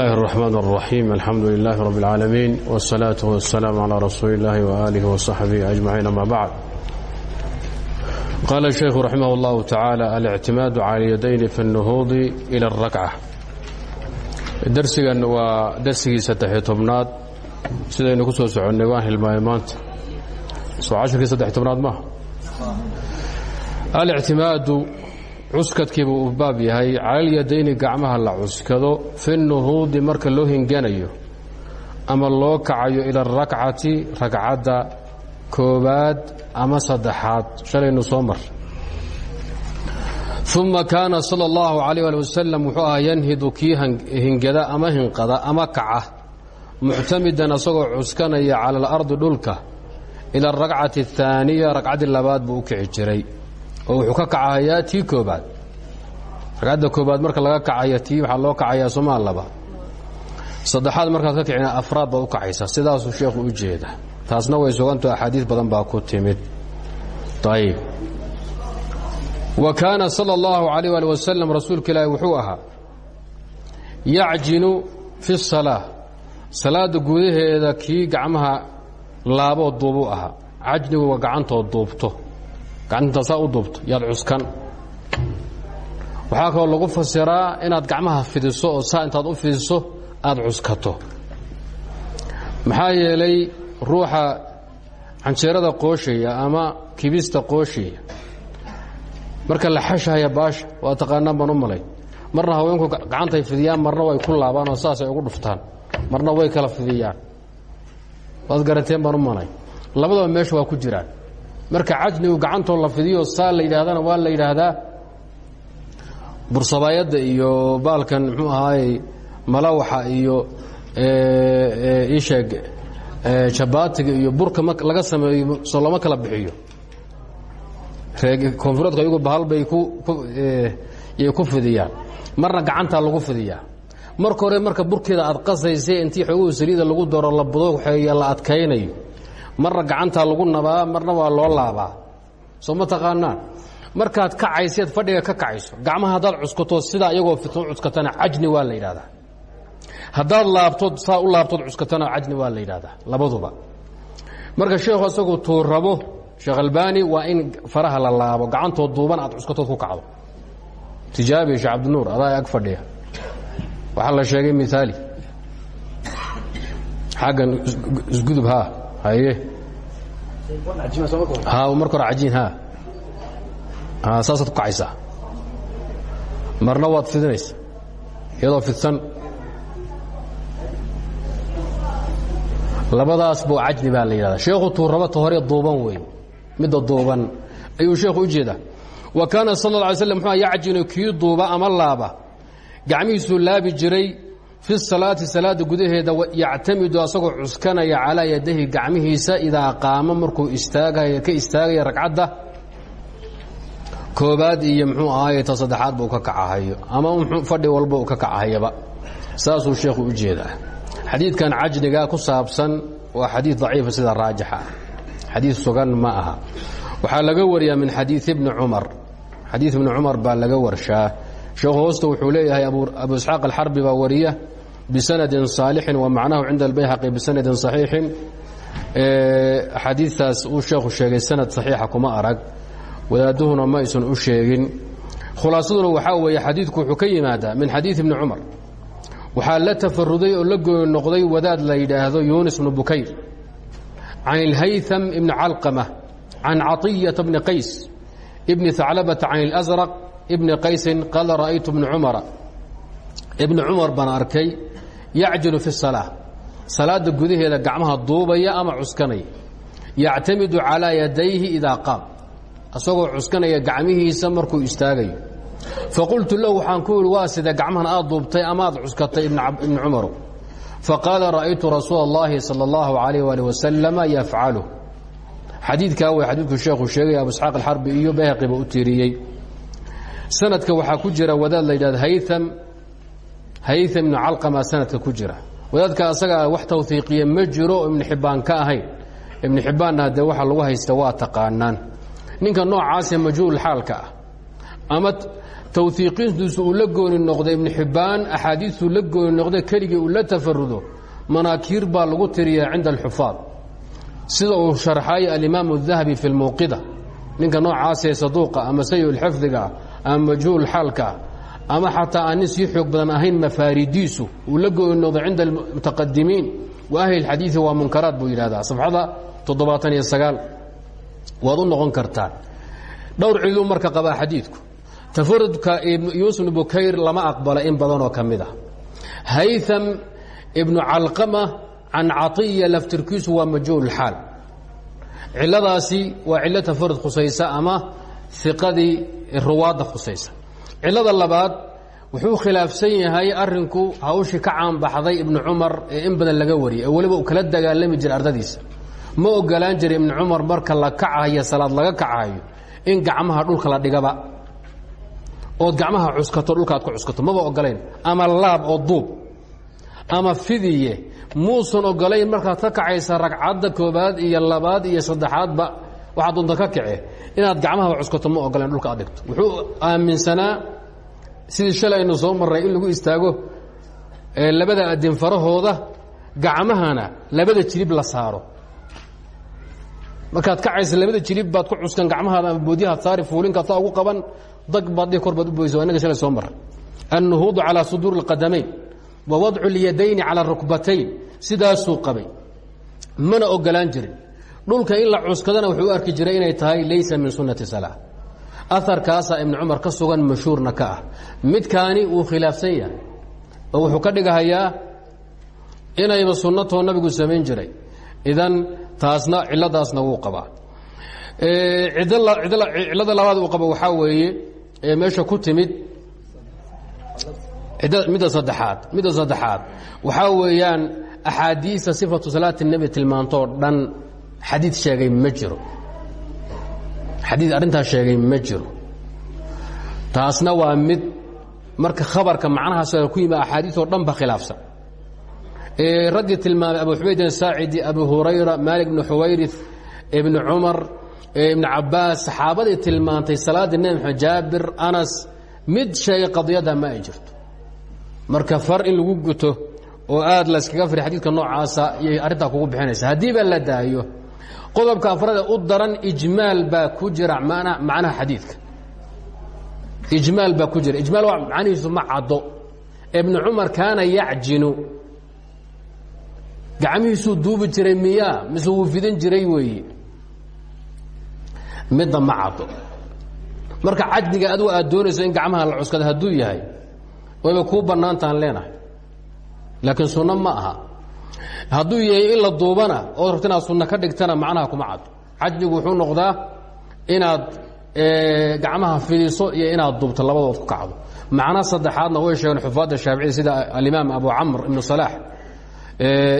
الله الرحمن الرحيم الحمد لله رب العالمين والصلاة والسلام على رسول الله وآله وصحبه أجمعين ما بعد قال الشيخ رحمه الله تعالى الاعتماد على اليدين في النهوض إلى الركعة درسigan waa darsigii saddexiyo tobnaad sidaynu ku soo soconnay waan hilmaamay maanta soo cashirkii saddexiy tobnaad maaha alictimaadu cuskadkiiba uu baab yahay calalyadayni gacmaha la cuskado fi nuhuudi marka loo hinganayo ama loo kacayo ila arakcati ragcadda koobaad ama saddexaad. Shalaynu soo mar uma kaana sala allahu calayh ali wuxuu ahaa yanhidu kii hingada ama hinqada ama kaca muctamidan asagoo cuskanaya cala alardi dhulka ila arakcati ahaaniya ragcaddii labaad buu u kici jiray oo wuxuu ka kacahayaa tii koobaad ragcadda koobaad marka laga kacaya tii waxaa loo kacayaa somaa laba. Saddexaad markaad ka kicina afraad baad u kacaysa. Sidaasuu sheekhu u jeeda. Taasna way suganto axaadiis badan baa ku timid. Ayb wa kaana sala allahu calayh ali rasuulka ilaahi wuxuu ahaa yacjinu fi salaa salaadda gudaheeda kii gacmaha laaboo duubuu ahaa. Cajnigu waa gacantood duubto gacantintaasaa u duubto yaad cuskan. Waxaa kaloo lagu fasiraa inaad gacmaha fidiso oo saa intaad u fidiso aad cuskato. Maxaa yeelay ruuxa canjeerada qooshaya ama kibista qooshaya marka la xashahaya baasha waa taqaanaan baan u malay. Marna haweenku gacantay fidiyaan marna way ku laabaan oo saasay ugu dhuftaan. Marna way kala fidiyaan. Waad garanteen baan u malay. Labadaba meesha waa ku jiraan marka cajnigu gacantoo la fidiyo saa la yidhaahdana waa la yidhaahdaa. Bursabaayadda iyo baalkan muxuu ahaayey malawaxa iyo isheeg jabaatiga iyo burka laga sameeyo soo kala bixiyo. Koonfureedku ayagu bahalbay yay ku fidiyaan. Marna gacantaa lagu fidiyaa. Marka hore marka burkeeda aad qasaysay intii xooguhu saliida lagu daro la budoxeeya la adkaynayo marna gacantaa lagu nabaa marna waa loo laabaa soo ma taqaanaan markaad kacayseed fadhiga ka kacayso gacmaha haddaad cuskato sidaa iyagoo fitno cuskatana cajni waa la yidhahdaa haddaad laabtood saa u laabtood cuskatana cajni waa la yidhahdaa labaduba marka sheekhu isagu tuu rabo sheekh albani waa in faraha la laabo gacantood duuban aad cuskatood ku kacdo tijaabiya sheekh cabdinuur adaa ag fadhiya waxaa la sheegay miaali xaggan isgudub haa marka hore cajiin ha. Saasaad ku kacaysaa marna waad fidinaysa iyadoo fidsan. Labadaas buu cajni baa la yidhahda sheekhu tuurabata hore duuban wey midda duuban. Ayuu sheekhu u jeedaa. Wa kaana sal lla alay slam muxuu yacjinu kii duuba ama laaba. Gacmihiisuu laabi jiray fi salaati salaada gudaheeda yactamidu asagoo cuskanaya calaa yadahi gacmihiisa idaa qaamo markuu istaagay ka istaagaya ragcadda koobaad iyo mxuu ahaay ta saddexaad buu ka kacahayo ama fadhi walba uu ka kacahayaba. Saasuu sheekhu u jeedaa. Xadiidkan cajniga ku saabsan waa xadiid daciifa sida raajixa ah xadiid sugan ma aha. Waxaa laga wariyaa min xadiid ibni cumar. Xadiid ibni cumar baa laga warshaa sheekhu hoosta wuxuu leeyahay abu isxaaq alxarbi baa wariya bisanadin saalixin wa macnahu cinda albayhaqi bisanadin saxiixin. Xadiidtaas uu sheekhu sheegay sanad saxiixa kuma arag. Wadaaduhuna ma aysan u sheegin. Khulaasaduna waxaa weeye xadiidku wuxuu ka yimaadaa min xadiid ibni cumar. Waxaa la tafaruday oo la gooni noqday wadaad la yidhaahdo yunis bnu bukayr. Can ilhaytham ibni calqama can caطiyata bni qays ibni haclabata can اlasraq ibni qaysin qaala ra'aytu bni cumara ibni cumar baan arkay yacjilu fi الsalaa salaada gudaheeda gacmaha duubaya ama cuskanaya yactamidu calaa yadayhi idaa qaam asagoo cuskanaya gacmihiisa markuu istaagayo faqultu lahu waxaan ku idhi waa sida gacmahan aad duubtay amaad cuskatay ibni cumarow faqaala ra'aytu rasuula اllahi salى اllahu alayh ali wasalama yafcalu xadiidkaa way xadiidku sheekhu sheegay abu isxaaq alxarbi iyo bayhaqiba u tiiriyey sanadka waxaa ku jira wadaad la yidhahda hayam hayam ibnu calqama sanadka ku jira. Wadaadka asagaa wax tawhiiqiya ma jiro oo ibnu ka ahayn. Ibnu xibbaanna dee waxa lagu haysta waa taqaanaan. Ninka noocaasee majhuul xaalka ah. Ama tawhiiqiintiisu uu la gooni noqday ibnu xibbaan axaadiistuu la gooni noqda keligii uu la tafarudo manaakiir baa lagu tiriyaa cinda alxufaad. Sida uu sharxay alimaamu dahabi fi lmawqida ninka noocaasee saduuqa ama sayi lxifdiga ah, ama majhuul xaalka ama xataa aan nin sii xoog badan ahayn mafaaridiisu uu la gooni noqday cinda almutaqadimiin wa ahli اlxadiiثi waa munkaraat buu yidhahdaa safxada toddobaatan iyo sagaal waad u noqon kartaa. Dhowr ciluu marka qabaa xadiidku. Tafarudka yuusuf bukayr lama aqbala in badanoo ka mid ah. Haytham ibnu calqama can caiya laftirkiisu waa majhuul xaal. Ciladaasi waa cilo tafarud khusaysa ama iqadii ruwaadda khusaysa cilada labaad wuxuu khilaafsan yahay arinku hawshii ka caanbaxday ibnu cumar ee in badan laga wariyay oo weliba uu kala dagaalami jiray ardadiisa. Ma ogolaan jira ibnu cumar marka la kacayo salaad laga kacayo in gacmaha dhulka la dhigaba? Ood gacmaha cuskato dhulka ad ku cuskato maba ogolayn ama laab oo duub? Ama fidiye? Muusan ogolayn markaad ka kacaysa ragcadda koobaad iyo labaad iyo saddexaadba? Waxaad doonta ka kace inaad gacmahaba cuskato ma ogolayn dhulka ad dhigto wuxuu aaminsanaa sidii shalay aynu soo marray in lagu istaago labada adin farahooda gacmahana labada jilib la saaro markaad kacaysa labada jilib baad ku cuskan gacmahaada ama boodyahaad saari fuulinkaad saa ugu qaban dag baad dhihi kor baad u boysa waa inaga shalay soo marray annuhuudu calaa suduuri اlqadamayn wa wadcu اlyadayni calى rukbatayn sidaasuu qabay mana ogolaan jirin dhulka in la cuskadana wuxuu arki jiray inay tahay laysa min sunnati salaa aharkaasaa ibnu cumar ka sugan mashhuurna ka ah. Midkaani khilaafsan yahay oo wuxuu ka dhigahayaa inayba sunnatoo nabigu samayn jiray. Idan taasna ciladaasna wuu qabaa. Cilada labaad uu qabo waxaa weeye ee meesha ku timid midda saddexaad midda saddexaad. Waxaa weeyaan axaadiista sifatu salaati nebi tilmaantoo dhan xadiid sheegay ma jiro. Xadiid arrintaas sheegay ma jiro. Taasna waa mid marka khabarka macnahaas ku yimi axaadiioo dhan ba khilaafsan. Raggii tilmaamay abu xumaydin saacidi abu hurayra maalik bnu xuwayri ibnu cumar ibnu cabaas saxaabadii tilmaantay salaaddii nebi maxamed jaabir anas mid sheegay qadiyadda ma ay jirto. Marka far in lagu guto oo aad layskaga firi xadiidka noocaasa iyay arrintaa kugu bixinaysa haddiiba la daayo qodobka afrada u daran ijmaal baa ku jira macnaha xadiidka. Ijmaal baa ku jira. Ijmaal waa macnihiisu ma caddo. Ibnu cumar kaana yacjinu. Gacmihiisuu jiray miyaa mise wuu jiray weeye? Midda ma marka cajniga adigu aad doonayso in gacmaha la cuskada hadduu yahay wayba kuu bannaantaan leenahay. Laakiin sunno ma aha hadduu yahay in la duubana ood rabto inaad ka dhigtana macnaha kuma caddo cajnigu wuxuu noqdaa inaad gacmaha fidiso iyo inaad duubto labadood ku kacdo. Macno saddexaadna way sheegeen xufaadda shaaficida sida alimaam abu camr ibnu salaax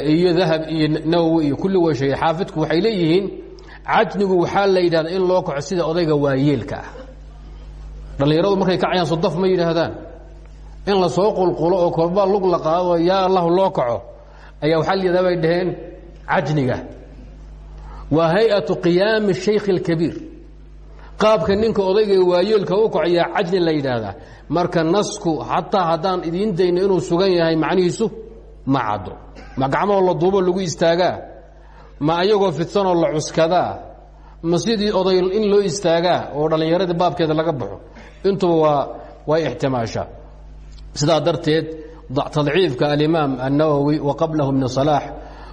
iyo dahab iyo nawowi iyo kulli way sheegeen. Xaafidku waxay leeyihiin cajnigu waxaa la yidhahda in loo kaco sida odayga waayeelka ah. Dhallinyaradu markay kacayaan sodaf ma yidhaahdaan. In la soo qulqulo oo kolba lug la qaado yaa allahu loo kaco ayaa waxaa yidhahdaa bay dhaheen cajniga. Waa hay'atu qiyaami shaykh اlkabiir qaabka ninka odayga waayeelka u kaco yaa cajni la yidhaahdaa marka nasku xataa haddaan idiin dayno inuu sugan yahay macnihiisu ma caddo. Ma gacmahoo la duubo lagu istaagaa ma ayagoo fidsanoo la cuskadaa ma sidii oday in loo istaagaa oo dhallinyaradii baabkeeda laga baxo? Intuba waa way ixtimaashaa sidaa darteed tadciifka alimaam الnawowi wa qablahu ibn صalaax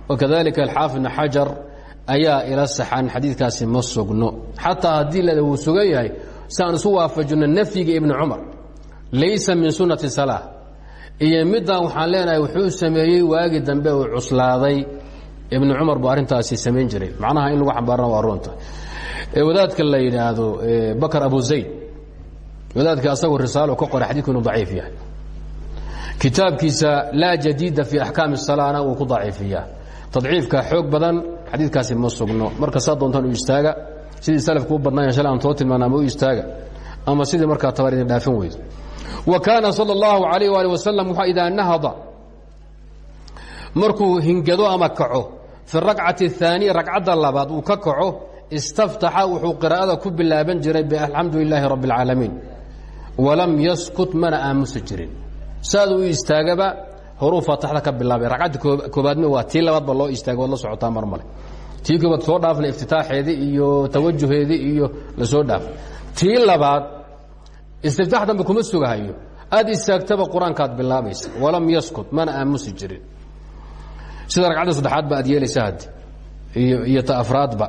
wakadalika alxaafid ibn xajar ayaa ila saxan xadiidkaasi ma sugno xataa haddii la wuu sugan yahay si aan isu waafajino nafyiga ibni cumar laysa min sunati salaa iyo middan waxaan leenahay wuxuu sameeyey waagii dambe uu cuslaaday ibnu cumar buu arrintaasi samayn jiray macnaha in lagu xambaarana waa runta wadaadka la yidhaahdo bakr abu zayd wadaadka asagoo risaalo ka qoray xadidku inuu daciif yahay kitaabkiisa laa jadiida fi axkaami salana wuu ku daciifiyaa. Tadciifka xoog badan xadiidkaasi ma sugno. Marka saa u istaaga sidii salafku u badnaayan shala aan too u istaaga. Ama sidii markaa tabar dhaafin weydo wa kaana sala allahu alayh ali wasalam nahada markuu hingado ama kaco fi rakcati aaniya ragcadda labaad uu ka kaco istaftaxa wuxuu qiraa'ada ku bilaaban jiray bialxamdu lilaahi rabbi اlcaalamiin walam yaskut mana aamusi saad u istaagaba horuu faataxda ka bilaabay. Ragcadda koobaadme waa tii labaadba loo istaaga waad la socotaa mar male. Tii koobaad soo dhaafna iftitaaxeedii iyo tawajuheedii iyo la soo dhaaf. Tii labaad istiftaax dambe kuma sugahayo. Aad istaagtaba qur'aankaad bilaabaysa. Walam yaskut mana aamusi jirin. Sida ragcadda saddexaad ba aad yeelaysa haddi iyo ta afraadba.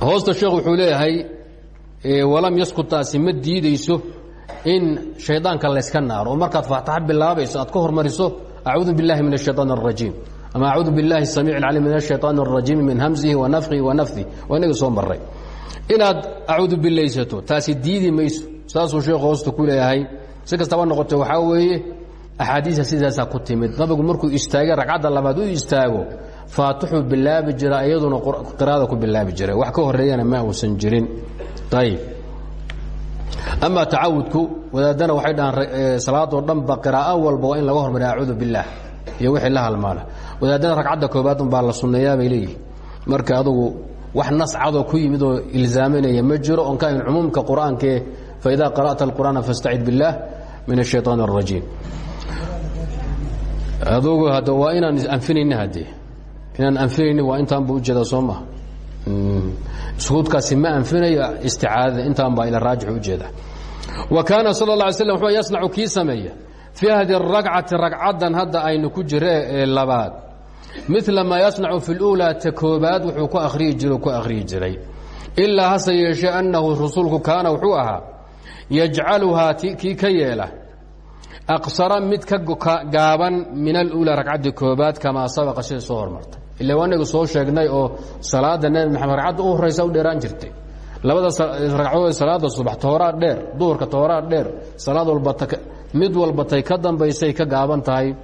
Hoosta sheekh wuxuu leeyahay walam yaskut taasi ma diideyso in shaydaanka layska naaro oo markaad faataxa bilaabayso aad ka hormariso acuudu biاllahi min الshayطaan الrajiim ama acuudu biاllahi الsamiic اlcalim min الshayطaan الrajiim min hamzihi wa nafkihi wa nafdihi waa inaga soo maray inaad acuudu bilaysato taasi diidi mayso saasuu sheekhu hoosta ku leeyahay si kastaba noqote waxaa weeye axaadiisa sidaasaa ku timid nabigu markuu istaagay ragcadda labaad u istaago faatixuu bilaabi jira iyaduna qiraada ku bilaabi jira wax ka horeeyana ma uusan jirin ayib ama tacawudku wadaadana waay dhahaan salaadoo dhanba qiraa'a walba waa in laga hormariya acuudu bilaah iyo wixii la halmaana wadaadada ragcadda koobaad unbaa la sunneeyaa bay leeyihiin marka adugu wax nas cadoo ku yimid oo ilzaaminaya ma jiro oon ka ayn cumuumka qur'aankae faidaa qara'ta alqur'aana fastacid billaah min ashayطaan اrajiim adugu waa inaan anfinayni haddee inaan anfinayni waa intaan bu u jeedaa soo maha suhuudkaasi ma anfinayo isticaadada intaan baa ila raajix ujeeda wa kaana sal اla alay slam wuxuu yasnacu kii sameeya fii hadi الragcati ragcaddan hadda aynu ku jira ee labaad mila maa yasnacu fi اlأulى ta koobaad wuxuu ku akhriyi jiro ku akhriyi jiray ilaa hase yeeshee annahu rasuulku kaana wuxuu ahaa yajcaluhaa kii ka yeela aqsara mid ka gaaban min alأulى ragcaddii koobaad kamaa sabaqa sida soo hormartay ila anagu soo sheegnay oo salaada nebi maxamed ragcadda u horaysa u dheeraan jirtay. Labada ragcadood salaada subax tooraa dheer duhurka tooraa dheer salaad walba mid walbatay ka dambaysay ka gaaban tahay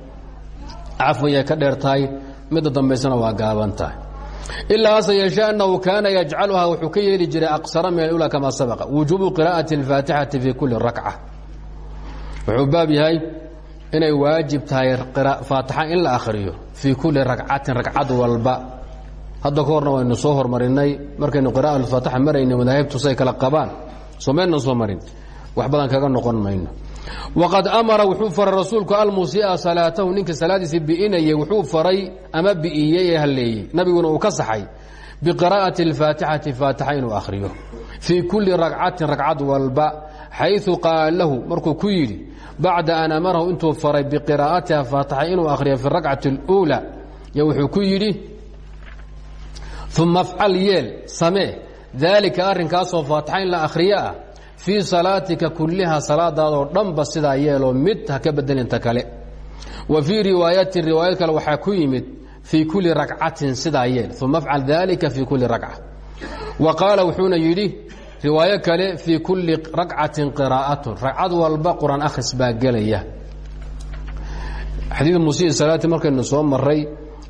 cafwayay ka dheer tahay dambaysana waa gaaban tahay. Ilaa hase annahu kaana yajcaluhaa wuxuu ka yeeli jiray aqsara min alula kamaa sabaqa wujuubu qiraa'ati اlfaatixati fii kuli rakca wuxuu baab yahay inay waajib tahay faatixa in la akhriyo fii kulli ragcatin ragcad walba. Hadda ka horna waynu soo hormarinay markaynu qira'a alfaatixa marayna madaahibtu say kala qabaan. Soo maynan soo marin. Wax badan kaga noqon mayno. Waqad amara wuxuu faray rasuulku almusia salaatahu ninka salaadiisii bi'inayay wuxuu faray ama bi'iyey ee halleeyey nabiguna uu ka saxay biqiraa'ati اlfaatixati faatixa inuu akhriyo. Fii kulli ragcatin ragcad walba xayثu qaala lahu markuu ku yidhi bacda an amarahu intuu faray biqiraa'atiha faatixa inuu akhriyo fi rakcati اlأuulى yo wuxuu ku yidhi uma afcal yeel samee daalika arrinkaasoo faatixa in la akhriyo ah fii salaatika kulliha salaadaadoo dhanba sidaa yeeloo mid ha ka bedelinta kale wa fii riwaayatin riwaayad kale waxaa ku yimid fii kulli rakcatin sidaa yeel uma afcal daalika fii kulli rakca wa qaala wuxuuna yidhi riwaayo kale fii kulli rakcatin qiraa'atun. Ragcad walba qur'aan akhris baa gelaya. Xadiidu musii salaati markaynu soo maray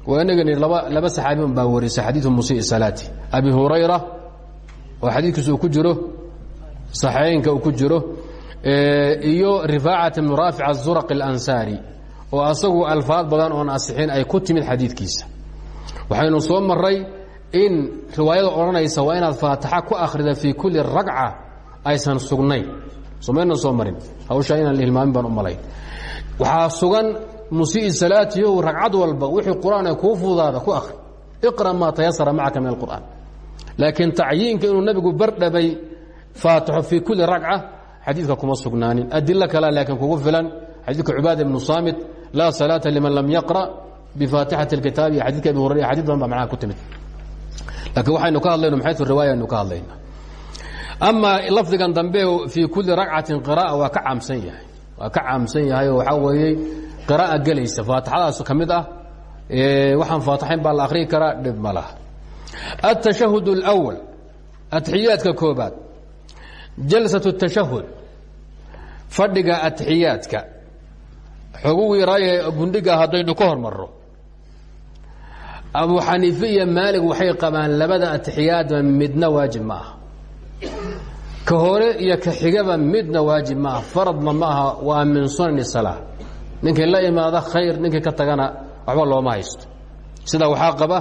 waa inagani laba laba saxaabi un baa warisay xadiidu musii salaati. Abi hurayra oo xadiidkiisu uu ku jiro saxeynka uu ku jiro iyo rifaacat bnu raafic azuraq اlansaari oo asagu alfaad badan oon asixin ay ku timid xadiidkiisa. Waxaynu soo maray in riwaayada odhanaysa waa inaad faataxa ku akhrida fii kulli ragca aysan sugnayn. Somaynan soo marin. Hawshaa inaan baan u malayn sugan musii salaatiyo ragcad walba wixii qur'aan kuu fudaada ku akhri. Iqra maa tayasara macaka min alqur'aan. Laakiin tacyiinka inuu nabigu bardhabay faatixo fii kulli ragca xadiidka kuma sugnaanin. Adilo kale laakiin kugu filan xadiidka cubaada ibnu saamit laa salaata liman lam yaqra bifaatixati اlkitaabi iyo xadidka abi hurayra xadid badan baa macnaha laakiin waxaynu ka hadlayno maxaytu riwaaya aynu ka hadlayna ama lafdigan dambe fii kulli ragcatin qira'a waa ka caamsan yahay waa ka caamsan yahay oo waxaa weeyey qira'a gelaysa faatixadaas ka mid ah waxaan faatixayn baa la akhriyi karaa dhib ma laha التشhهد الأول أتxiyaadka koobaad jalsaة التashahud fadhiga atxiyaadka xogu wiiraaye gundhiga haddaynu ka hormaro abu xaniife iyo maalig waxay qabaan labada atixiyaadba midna waajib ma aha ka hore iyo ka xigaba midna waajib ma aha faradna ma aha waa min sunan الsalaa ninkii la imaada khayr ninkii ka tagana waxba looma haysto. Sidaa waxaa qaba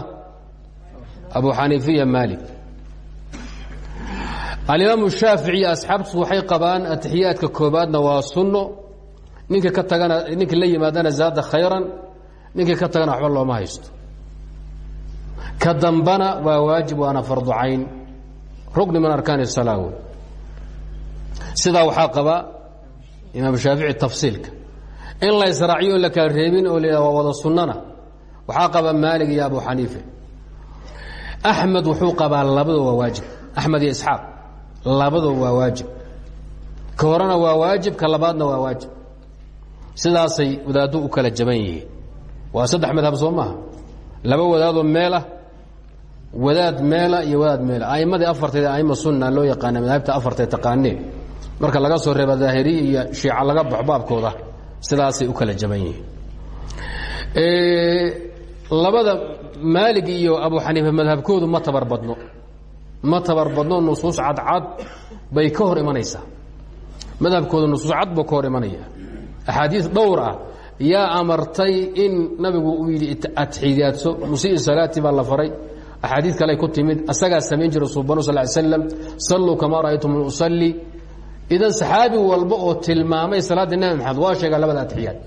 abu xaniifiya maalik. Alimaamu shaafici iyo asxaabtu waxay qabaan atixiyaadka koobaadna waa sunno. Ninka ka tagana ninka la yimaadana zaada khayran. Ninkii ka tagana waxba looma haysto ka dambana waa waajib waana fardu cayn. Rugni min arkaan الsalaa wey sidaa waxaa qaba imaam shaafici tafsiilka. In la israaciyo la kala reebin oo la waa wada sunnana waxaa qaba maalig iyo abu xaniife. Axmed wuxuu qabaa labadoo waa waajib. Axmed iyo isxaaq labadoo waa waajib. Ka horena waa waajib ka labaadna waa waajib. Sidaasay wadaaddu u kala jaban yihiin. Waa saddex madhab soo maaha laba wadaadoo meelah wadaad meela iyo wadaad meela. A'imadii afarteed aima sunna loo yaqaana madaahibta afartee taqaanee. Marka laga soo reeba daahiriya iyo shiica laga baxo baabkooda sidaasay u kala jaban yihiin. Labada maalig iyo abu xaniifa madhabkoodu ma tabar badno. Ma tabar badno nusuus cadcad bay ka hor imanaysaa. Madhabkooda nusuus cad buu ka hor imanaya axaadiis dhowr ah yaa amartay in nabigu uu yidhi atxiidaadso musii salaati baa la faray axaadiid kale ku timid asagaa samayn jira subanu sal slam salluu kamaa ra'aytum usalli idan saxaabi walba oo tilmaamay salaaddii nabi maxamed waa sheegaa labada atixiyaad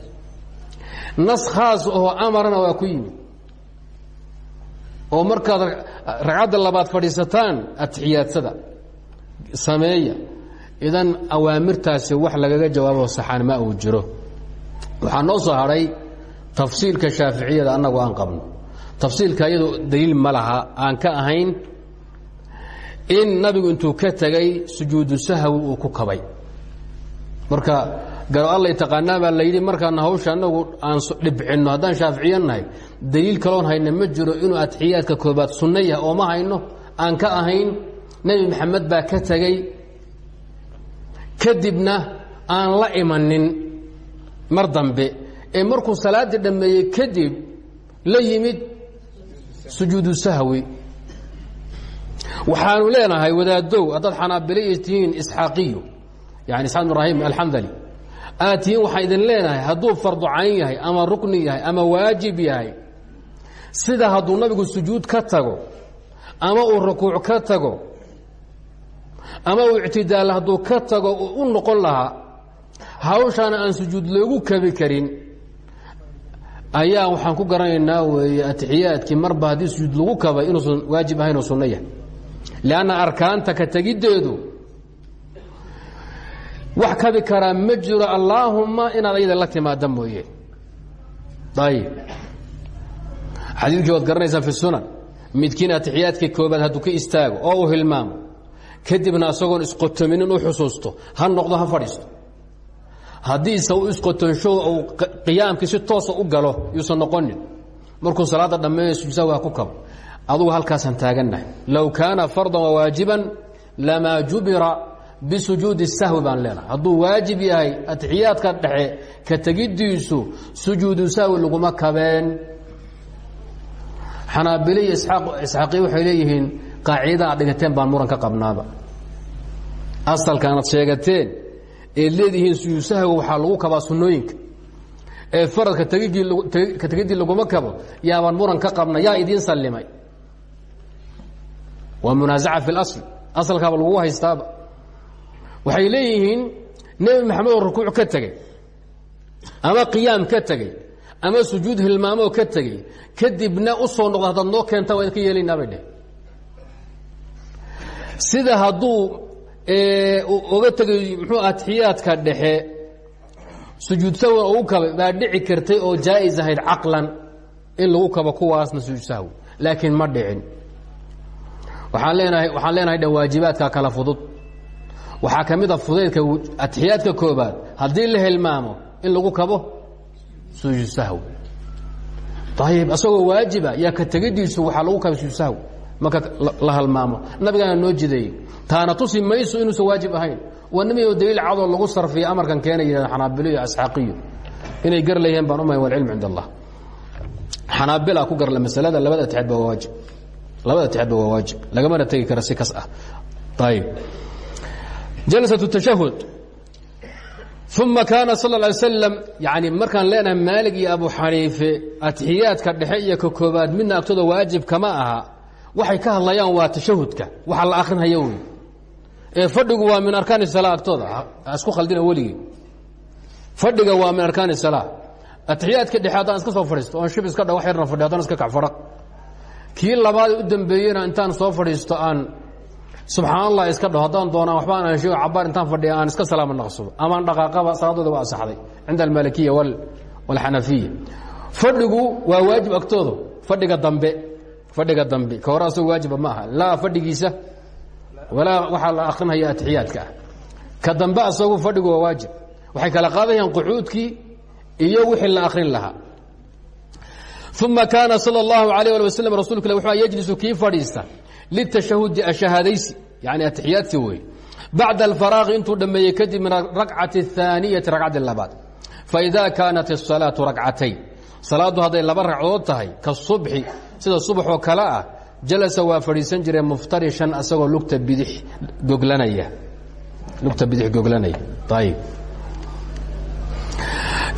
nas khaas oo amarana waa ku yimid oo markaad ragcadda labaad fadhiisataan atixiyaadsada sameeya idan awaamirtaasi wax lagaga jawaabo saxaan ma uu jiro waxaa noo soo hadhay tafsiilka shaaficiyada annagu aan qabno tafsiilka iyado daliil ma laha. Aan ka ahayn in nabigu intuu ka tegay sujuudu sahwi uu ku kabay. Marka garo allay taqaanaa baa la yidhi markaana hawsha annagu aan dhibcinno haddaan shaaficiya nahay daliil kaloon hayna ma jiro inuu atixiyaadka koobaad sunno yahay oo ma hayno. Aan ka ahayn nebi maxamed baa ka tegey kadibna aan la imanin mar dambe. Ee markuu salaaddii dhammeeyey kadib la yimid sujuudu sahwi. Waxaanu leenahay wadaadow haddaad xanaabiliy tihiin isxaaqiyo yani isxaaq ibraahim alxandali aad tihiin waxaan idin leenahay hadduu fardu cayn yahay ama rukni yahay ama waajib yahay sida hadduu nabigu sujuud ka tago ama uu rukuuc ka tago ama uu ictidaal hadduu ka tago u noqon lahaa hawshaana aan sujuud loogu kabi karin ayaa waxaan ku garanaynaa weeye atixiyaadkii marba haddii sujuud lagu kabay inuusan waajib ahayn oo sunno yahay. Lanna arkaanta ka tegiddeedu wax kabi karaa ma jiro allaahumma inaad ayada la timaada mooye. Ayib xadiidkii waad garanaysaa fi sunan midkiin atixiyaadkii koobaad hadduu ka istaago oo uu hilmaamo kadibna isagoon isqotominin u xusuusto ha noqdo ha fadhiisto haddii ise u isqotonsho uu qiyaamkii si toosa u galo yuusan noqonin. Markuu salaadda dhammeeyo sujuusaha waa ku kabo. Adugu halkaasaan taagannahay. Low kaana fardan wawaajiban lamaa jubira bisujuudi sahwi baan leenahay hadduu waajib yahay atixiyaadka dhexe ka tegiddiisu sujuudu sahwi laguma kabeen. Xanaabile iyo isxaaqi waxay leeyihiin qaacidada aad dhigateen baan muran ka qabnaaba. Asalkaanad sheegateen eed leedihiin sujuud waxaa lagu kabaa sunnooyinka. Ee faradka ka tegiddii laguma kabo yaabaan muran ka qabna yaa idiin sallimay. Waa munaasaca fi اlasl asalkaaba lagu haystaaba. Waxay leeyihiin nebi maxamed rukuuc ka tegey ama qiyaam ka tegey ama sujuud hilmaamoo ka tegey kadibna u soo noo keenta waa idinka yeelaynaa bay dheh. Sida hadduu oga tegay muxuu atixiyaadka dhexe sujuud sahwi ugu kabay baa dhici kartay oo jaa'is ahayd caqlan in lagu kabo kuwaasna sujuud sahwi laakiin ma dhicin. Waaan leenahay waxaan leenahay dhan waajibaadka kala fudud. Waxaa ka mid a fudaydka atixiyaadka koobaad haddii la hilmaamo in lagu kabo sujuud sahwi ayib asagoo waajiba yaa ka tegidiisu waxaa lagu kaba sujuud sahwi marka la halmaamo. Nabigaana noo jideeyey taana tusi mayso inuusan waajib ahayn. Waa nima daliil cadoo lagu sarfiya amarkan keena yihahd xanaabilo iyo asxaaqiyo inay gar leeyaheen baan umahay walcilmu cind allah xanaabila ku garla masalada labada atixaadba waa waajib. Labada atixaadba waa waajib. Lagamana tegi kara si kas ah. Ayib jalsa tashahud uma kaana sal ا slm yani markaan leenahay maalig iyo abu xaniife atixiyaadka dhexe iyo ka koobaad midna agtooda waajib kama aha. Waxay ka hadlayaan waa tashahudka waxa la akhrinhaya wey fadhigu waa min arkaan sala agtooda. Isku khaldina weligii. Fadhiga waa min arkaan sala atixiyaadka dhexe haddaan iska soo fadhiisto oon shib iska dha wax yarna fadhi haddaan iska kacfara kii labaad u dambeeyena intaan soo fadhiisto aan subxaan allah iska dhaho haddaan doonaan waxba aan anshigo cabaar intaan fadhiya aan iska salaama naqsado amaan dhaqaaqaba salaadooda waa asaxday cinda almalikiya waalxanafiya fadhigu waa waajib agtooda fadhiga dambe fadhiga dambe. Ka hore asagoo waajiba ma aha. Laa fadhigiisa waxaa la akrinaya atixiyaadka ah ka dambe asagu fadhigu waa waajib waxay kala qaadayaan qucuudkii iyo wixii la akrin lahaa uma kaana salى اllahu alayh ali waslm rasulka il wuxuu yejlisu kii fadhiista litashahudi ashahaadaysi yani atixiyaadsi wey bacda alfaraaqi intuu dhammeeyey kadib min arakcati الثaaniyati ragcaddi labaad faida kaanat الsalaaةu rakcatayn salaaddu hadday laba ragcadood tahay kasubxi sida subax oo kale ah jalasa waa fadhiisan jire muftarishan asagoo lugta bidix goglanaya lugta bidix goglanaya ayib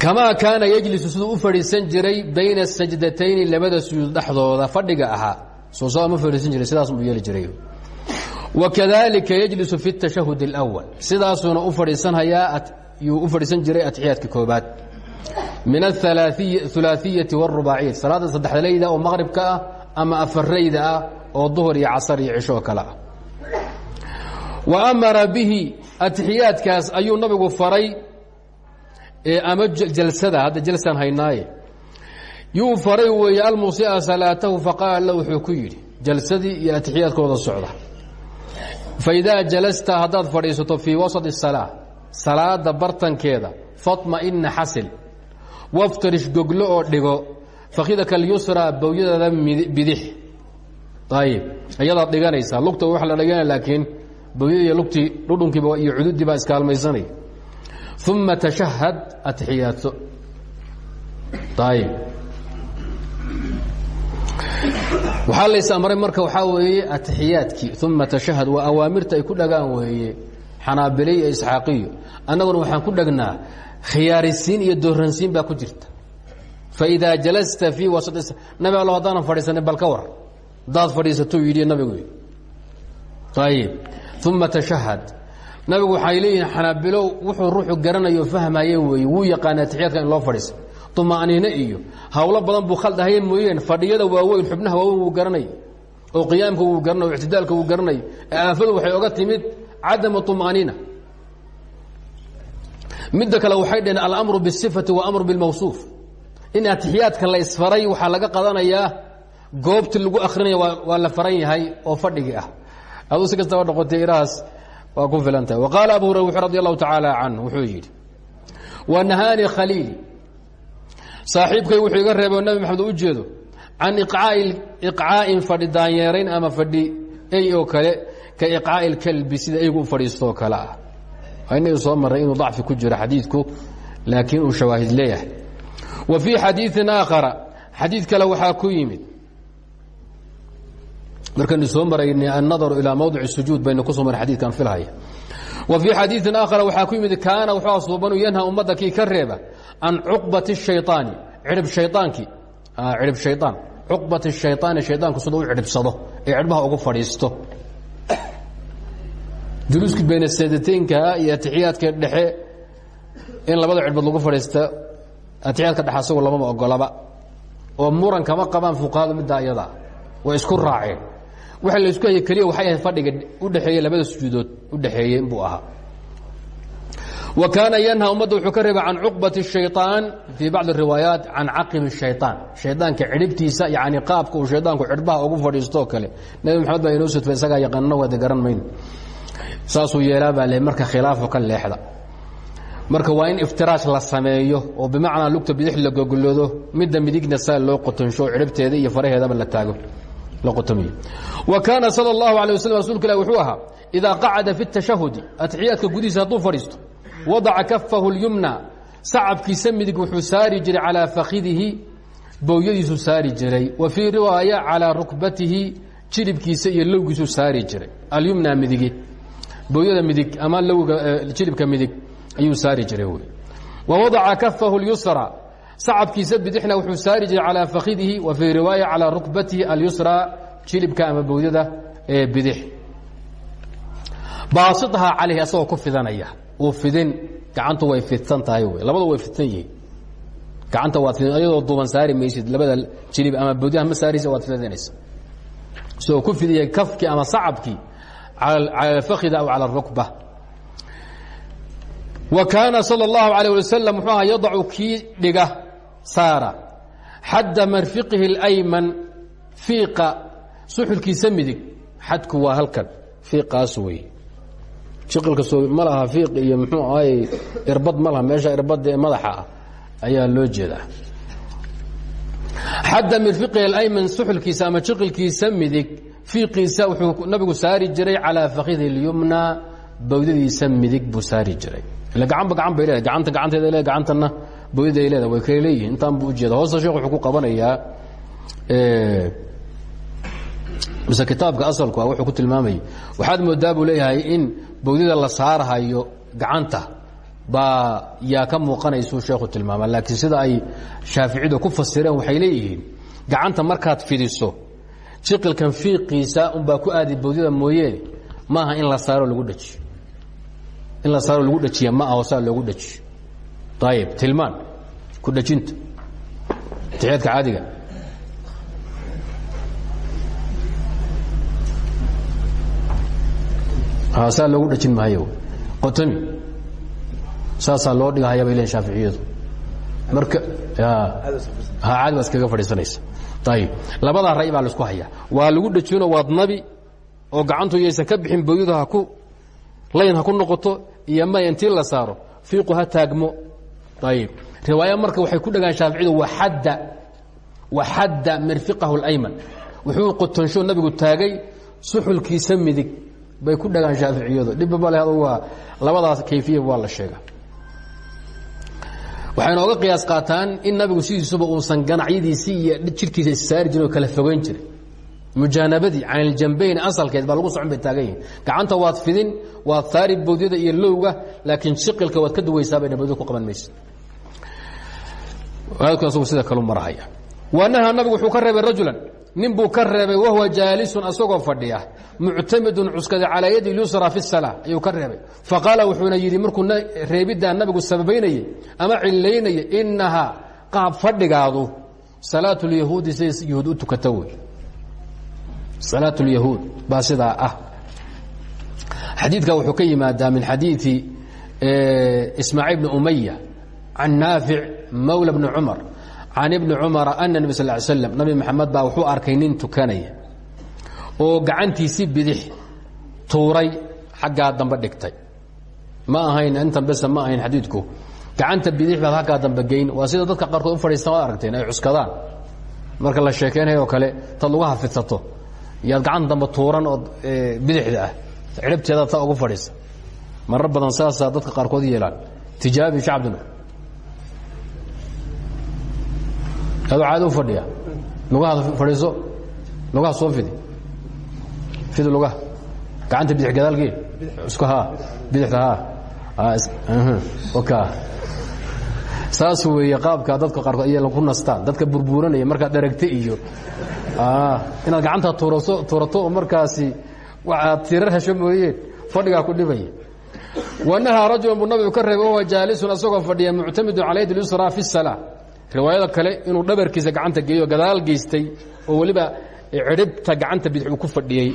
kamaa kaana yejlisu siduu u fadhiisan jiray bayna sajdatayni labada sujuud dhexdooda fadhiga ahaa soo ma fadhiisan jiray sidaas buu yeeli jiray wakadalika yejlisu fi اtashahud اlأwal sidaasuuna u fadhiisanhayaa yuu u fadhiisan jiray atixiyaadka koobaad min aلثulaaثiyati wالrubaaciyati salaada saddexdalayda oo maqribka ah ama afarayda ah oo duhur iyo casar iyo cishoo kale ah. Wa amara bihi atixiyaadkaas ayuu nabigu faray ama jalsada hadda jalsaan haynaaye. Yuu faray weeye almuusica salaatahu faqaala wuxuu ku yidhi jalsadii iyo atixiyaadkooda socda. Faidaa jalasta haddaad fadhiisato fii wasat اsalaa salaada bartankeeda faطma'ina xasil waftarish goglo oo dhigo fakidaka اlyusraa bowyadaada bidix. Ayib ayadaad dhiganaysaa. Lugta wax la dhigana laakiin bowyada iyo lugtii dhudhunkiiba iyo cududii baa iskaalmaysanaya uma tashahad atixiyaadso ayib waxaa lays amray marka waxaa weeye atixiyaadkii uma tashahad waa awaamirta ay ku dhagaan weeye. Xanaabiliy iyo isxaaqiyo annaguna waxaan ku dhagnaa khiyaarisiin iyo dooransiin baa ku jirta faidaa jalasta fii wasat nabi allo haddaanan fadhiisanin bal ka war haddaad fadhiisatou yidhi nabigu ayib uma tashahad nabigu waxay leeyihiin xanaabilow wuxuu ruuxu garanayo fahmaye weeye wuu yaqaana atixyaadka in loo fadhiiso tumaaniine iyo hawlo badan buu khald ahayn mooyeen fadhiyada waaweyn xubnaha waaweyn wuu garanay oo qiyaamka wuu garanayo ictidaalka wuu garanayo aafadu waxay oga timid cadamu umaaniina midda kale waxay dhaheen alamru biاsifati waamru bilmawsuuf in atixiyaadka la isfaray waxaa laga qadanayaa goobti lagu akrinaya waa la faran yahay oo fadhigii ah. Aduu si kastaba noqotay irahaas waa ku filan tahay. Waqaala abu hurayr wuxuu radi allahu tacaala canhu wuxuu yidhi wanahaani khaliili saaxiibkay wuxuu iga reebay oo nabi maxamed u jeedo can iqcaa'in fadhi daanyeerayn ama fadhi ey oo kale ka iqcaa'i اlkalbi sida eygu u fadhiistooo kale ah. Waa inagii soo marray inuu dacfi ku jiro xadiidku laakiin uu shawaahid leeyahay wa fii xadiiin aakhara xadiid kale waxaa ku yimid. Markaynu soo maraynay annadaru ilaa mawdic sujuud baynu ku soo maray xadiidkan filhaya. Wa fii xadiiin aakhara waxaa ku yimid kaana wuxuu asuubanu yanha ummadda kii ka reeba can cuqbati shayaani cidhib shayaankii cidhib shayaan cuqbati shayaani shayaanku sidau u cidhibsado ee cidhbaha ugu fadhiisto. Juluuskii bayna seedataynka iyo atixiyaadka dhexe in labada cidhbood lagu fadhiista atixiyaadka dhexe asagu lamama ogolaba oo muran kama qabaan fuqahadu middaa iyadaa way isku raaceen waxa la isku hayay keliya waxay ahayd fadhiga u dhexeeye labada sujuudood u dhexeeye buu ahaa wa kaana yanha ummadda wuxuu ka reeba can cuqbati الshayطaan fii bacdi الriwaayaat can caqibi الshayطaan shaydaanka cidhibtiisa yani qaabka uu shaydaanku cidhbaha ugu fadhiisto oo kale nebi maxamed baa inoo sutfay isagaa yaqaanana waada garan mayno saasuu yeelaa baa le marka khilaafo ka leexda marka waa in iftiraash la sameeyo oo bimacnaa lugta bidix la gogoloodo midda midigna saa loo qotonsho ciribteeda iyo faraheedaba la taago la qotomiyo wa kaana sala allahu alay waslm rsulka ilah wuxuu ahaa idaa qacada fi اtashahudi atixiyaadka gudihiisa hadduu fadhiisto wadaca kafahu اlyumna sacabkiisa midig wuxuu saari jiray calaa fakidihi booyadiisu saari jiray wa fii riwaaya calaa rukbatihi jilibkiisa iyo lowgiisu saari jiray alyumna midigi booyada midig ama lowga eh, jilibka midig ayuu saari jiray wawadaca kafahu اlyusra sacabkiisa bidixna wuxuu saari jiray calaa fakidihi wa fii riwaaya calaa rukbatihi alyusra jilibka ama bowdada ee bidix. Baasithaa calayhi asagoo ku fidanaya uu fidin gacantu way fidsan tahay w labadu way fidsan yihiin. Gacanta waad iyadoo duuban saari maysid labada jilib ama bowdaha ma saaraysa waad fidanaysa. Isagoo ku fidiyay kafkii ama sacabkii cala alfakida aw cala arukba wa kaana sala allahu calayh wasalam muxuuaha yadacu kii dhiga saara. Xadda marfiqihi اlayman fiiqa suxulkiisa midig. Xadku waa halkan fiiqaas wey shiqilka ma laha fiiq iyo muxuu ahay irbad ma laha meesha irbadda ee madaxa ah ayaa loo jeedaa. Xadda mirfiqihi alayman suxulkiisa ama shiqilkiisa midig fiiqiisa wuxuu nabigu saari jiray calaa fakihi اlyumna bawdadiisa ila gacanba gacan bay leedahay gacanta gacanteeda le gacantana bawdada ay leedahay way kale leeyihiin intaan buu ujeeda hoosta sheekh wuxuu ku qabanayaa mise kitaabka asalku ah wuxuu ku tilmaamayay waxaad moodaa buu leeyahay in bawdada la saarhayo gacanta baa yaa ka muuqanaysuu sheekhu tilmaama laakiin sida ay shaaficiyadu ku fasireen waxay leeyihiin gacanta markaad fidiso jiqilkan fiiqiisa unbaa ku aadi bawdada mooyeene maaha in la saaro lagu dhajiyo in la saaro lagu dhajiya ma aho saa loogu dhajiyo ayib tilmaan ku dhajinta tixiyaadka caadiga. Saa loogu dhajin maayo qotami saasaa loo dhigahaya bay leeyiin shaaficiyadu. Marka caadi baa iskaga fadhiisanaysa. Ayib labadaa ray baa la isku hayaa. Waa lagu dhajino waad nabi oo gacantu yaysan ka bixin bawdadu haku layn ha ku noqoto iyo may intii la saaro. Fiiqu ha taagmo. Ayib. Riwaaya marka waxay ku dhagaan shaaficiyadu waxadda waxadda mirfiqahu اlayman wuxuu qotonsho nabigu taagay suxulkiisa midig bay ku dhagaan shaaficiyadu. Dhibba male waa labadaas kayfiya waa la sheega waxay nooga qiyaas qaataan in nabigu sidiisuba uusan ganacyadiisii iyo jidhkiisa issaari jirin oo kala fogeyn jiray mujaanabadii can iljambayn asalkeed baa lagu socon bay taagan yihiin gacanta waad fidin waad saari bawdyada iyo lowga laakiin shiqilka waad ka duwaysaa bay bawdyada ku qaban maysa asagu sida kalu marahaya wanaha nabigu wuxuu ka reebay rajulan. Nin buu ka reebay wahuwa jaalisun asagoo fadhiya. Muctamidun cuskada calaa yadi lyusra fi salaa ayuu ka reebay. Faqaala wuxuuna yidhi markuu reebiddaa nabigu sababaynayey ama cilaynayay inahaa qaab fadhigaadu salaat lyahuudi siday yahuud u tukata wey salaat lyahuud baa sidaa ah. Xadiidka wuxuu ka yimaadaa min xadiidi ismaaciil bni umaya can naafic mawla bni cumar can ibni cumara ana nebi sal slam nabi maxamed baa wuxuu arkay nin tukanaya oo gacantiisii bidix tuuray xaggaa dambe dhigtay. Ma ahayn intan bese ma ahayn xadiidku. Gacanta bidix baad halkaa dambe geyn. Waa sida dadka qaarkood u fadhiistan waad aragteen ay cuskadaan. Marka la sheekeynaya oo kale tad lagu hafidsato yaad gacanta dambe tuuran oo bidixda ah. Ciribteeda ta ugu fadhiisa. Marar badan saasaa dadka qaarkood yeelaan. Tijaabi shacabduna adoo caadi u fadhiya. Lugahaada fadhiiso? Lugaha soo fidi? Fidi lugaha. Gacanta bidix gadaalgee isku haa. Bidixda haa. Ka saas weeye qaabka dadka qaarkood iya ku nastaan. Dadka burbuuranaya markaad dheragta iyo Ah, inaad gacanta tuuraso tuurato markaasi waaad tirar hesho mooyeen fadhigaa ku dhibaya wanahaa rajulan buu ka reebay wahuwa jaalisun isagoo fadhiya muctamidu calaydi lyusra fi salaa riwaayada kale inuu dhabarkiisa gacanta geeyo gadaal geystay oo weliba eh, cidhibta gacanta bidix uu ku fadhiyey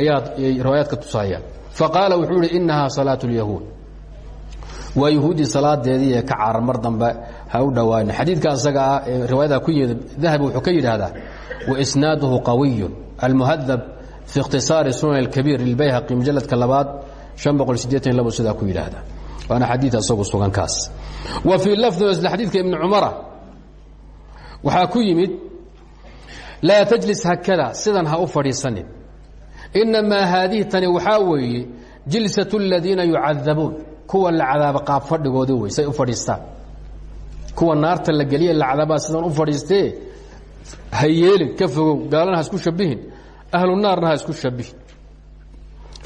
ayaad riwaayaadka tusahayaan faqaala wuxuu ihi inahaa salaat اlyahuud waa yahuuddii salaadeedii ka carar mar dambe ha u dhowaana xadiidka asaga ah ku yeeda dahabi wuxuu ka yidhaahdaa waisnaaduhu qawiyu almuhadab fi ikhtisaari sunan اlkabiir lilbayhaqi mujaladka labaad an boqol sideetan labo sidaa ku yidhaahda waana xadii asagu sugan kaas wa fii lafdin isla xadiidka ibni cumara waxaa ku yimid laa tajlis hakada sidan ha u fadhiisanin inamaa haadihi tani waxaa weeye jilsaة اladiina yucadabuun kuwa la cadaaba qaab fadhigoodi wey say u fadhiistaan kuwa naarta la geliya la cadaabaa sidan u fadhiistee ha ka fogow gaalana isku shabihin ahlu naarna isku shabihin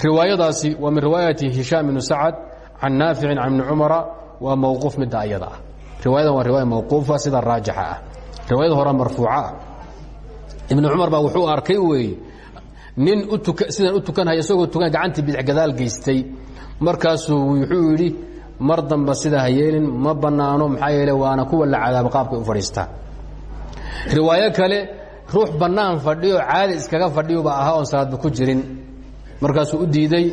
riwaayadaasi waa min riwaayati hishaam ibnu sacad can naaficin can ibni cumara waa mawquuf midda ayada ah. Waa riwaaya mawquufa sida raajixa ah. Riwaayada hore marfuuca ah. Ibnu wuxuu arkay weeye nin sidaan u tukanhaya isagoo tukan gacantii bidix gadaal geystay. Markaasuu wuxuu yidhi mar damba sidaa ha ma bannaano maxaa yeele waana kuwa la cadaabo qaabkay u fadhiistaan riwaayo kale ruux bannaan fadhiyo caadi iskaga fadhiyuba ahaa oon salaadba ku jirin. Markaasuu u diiday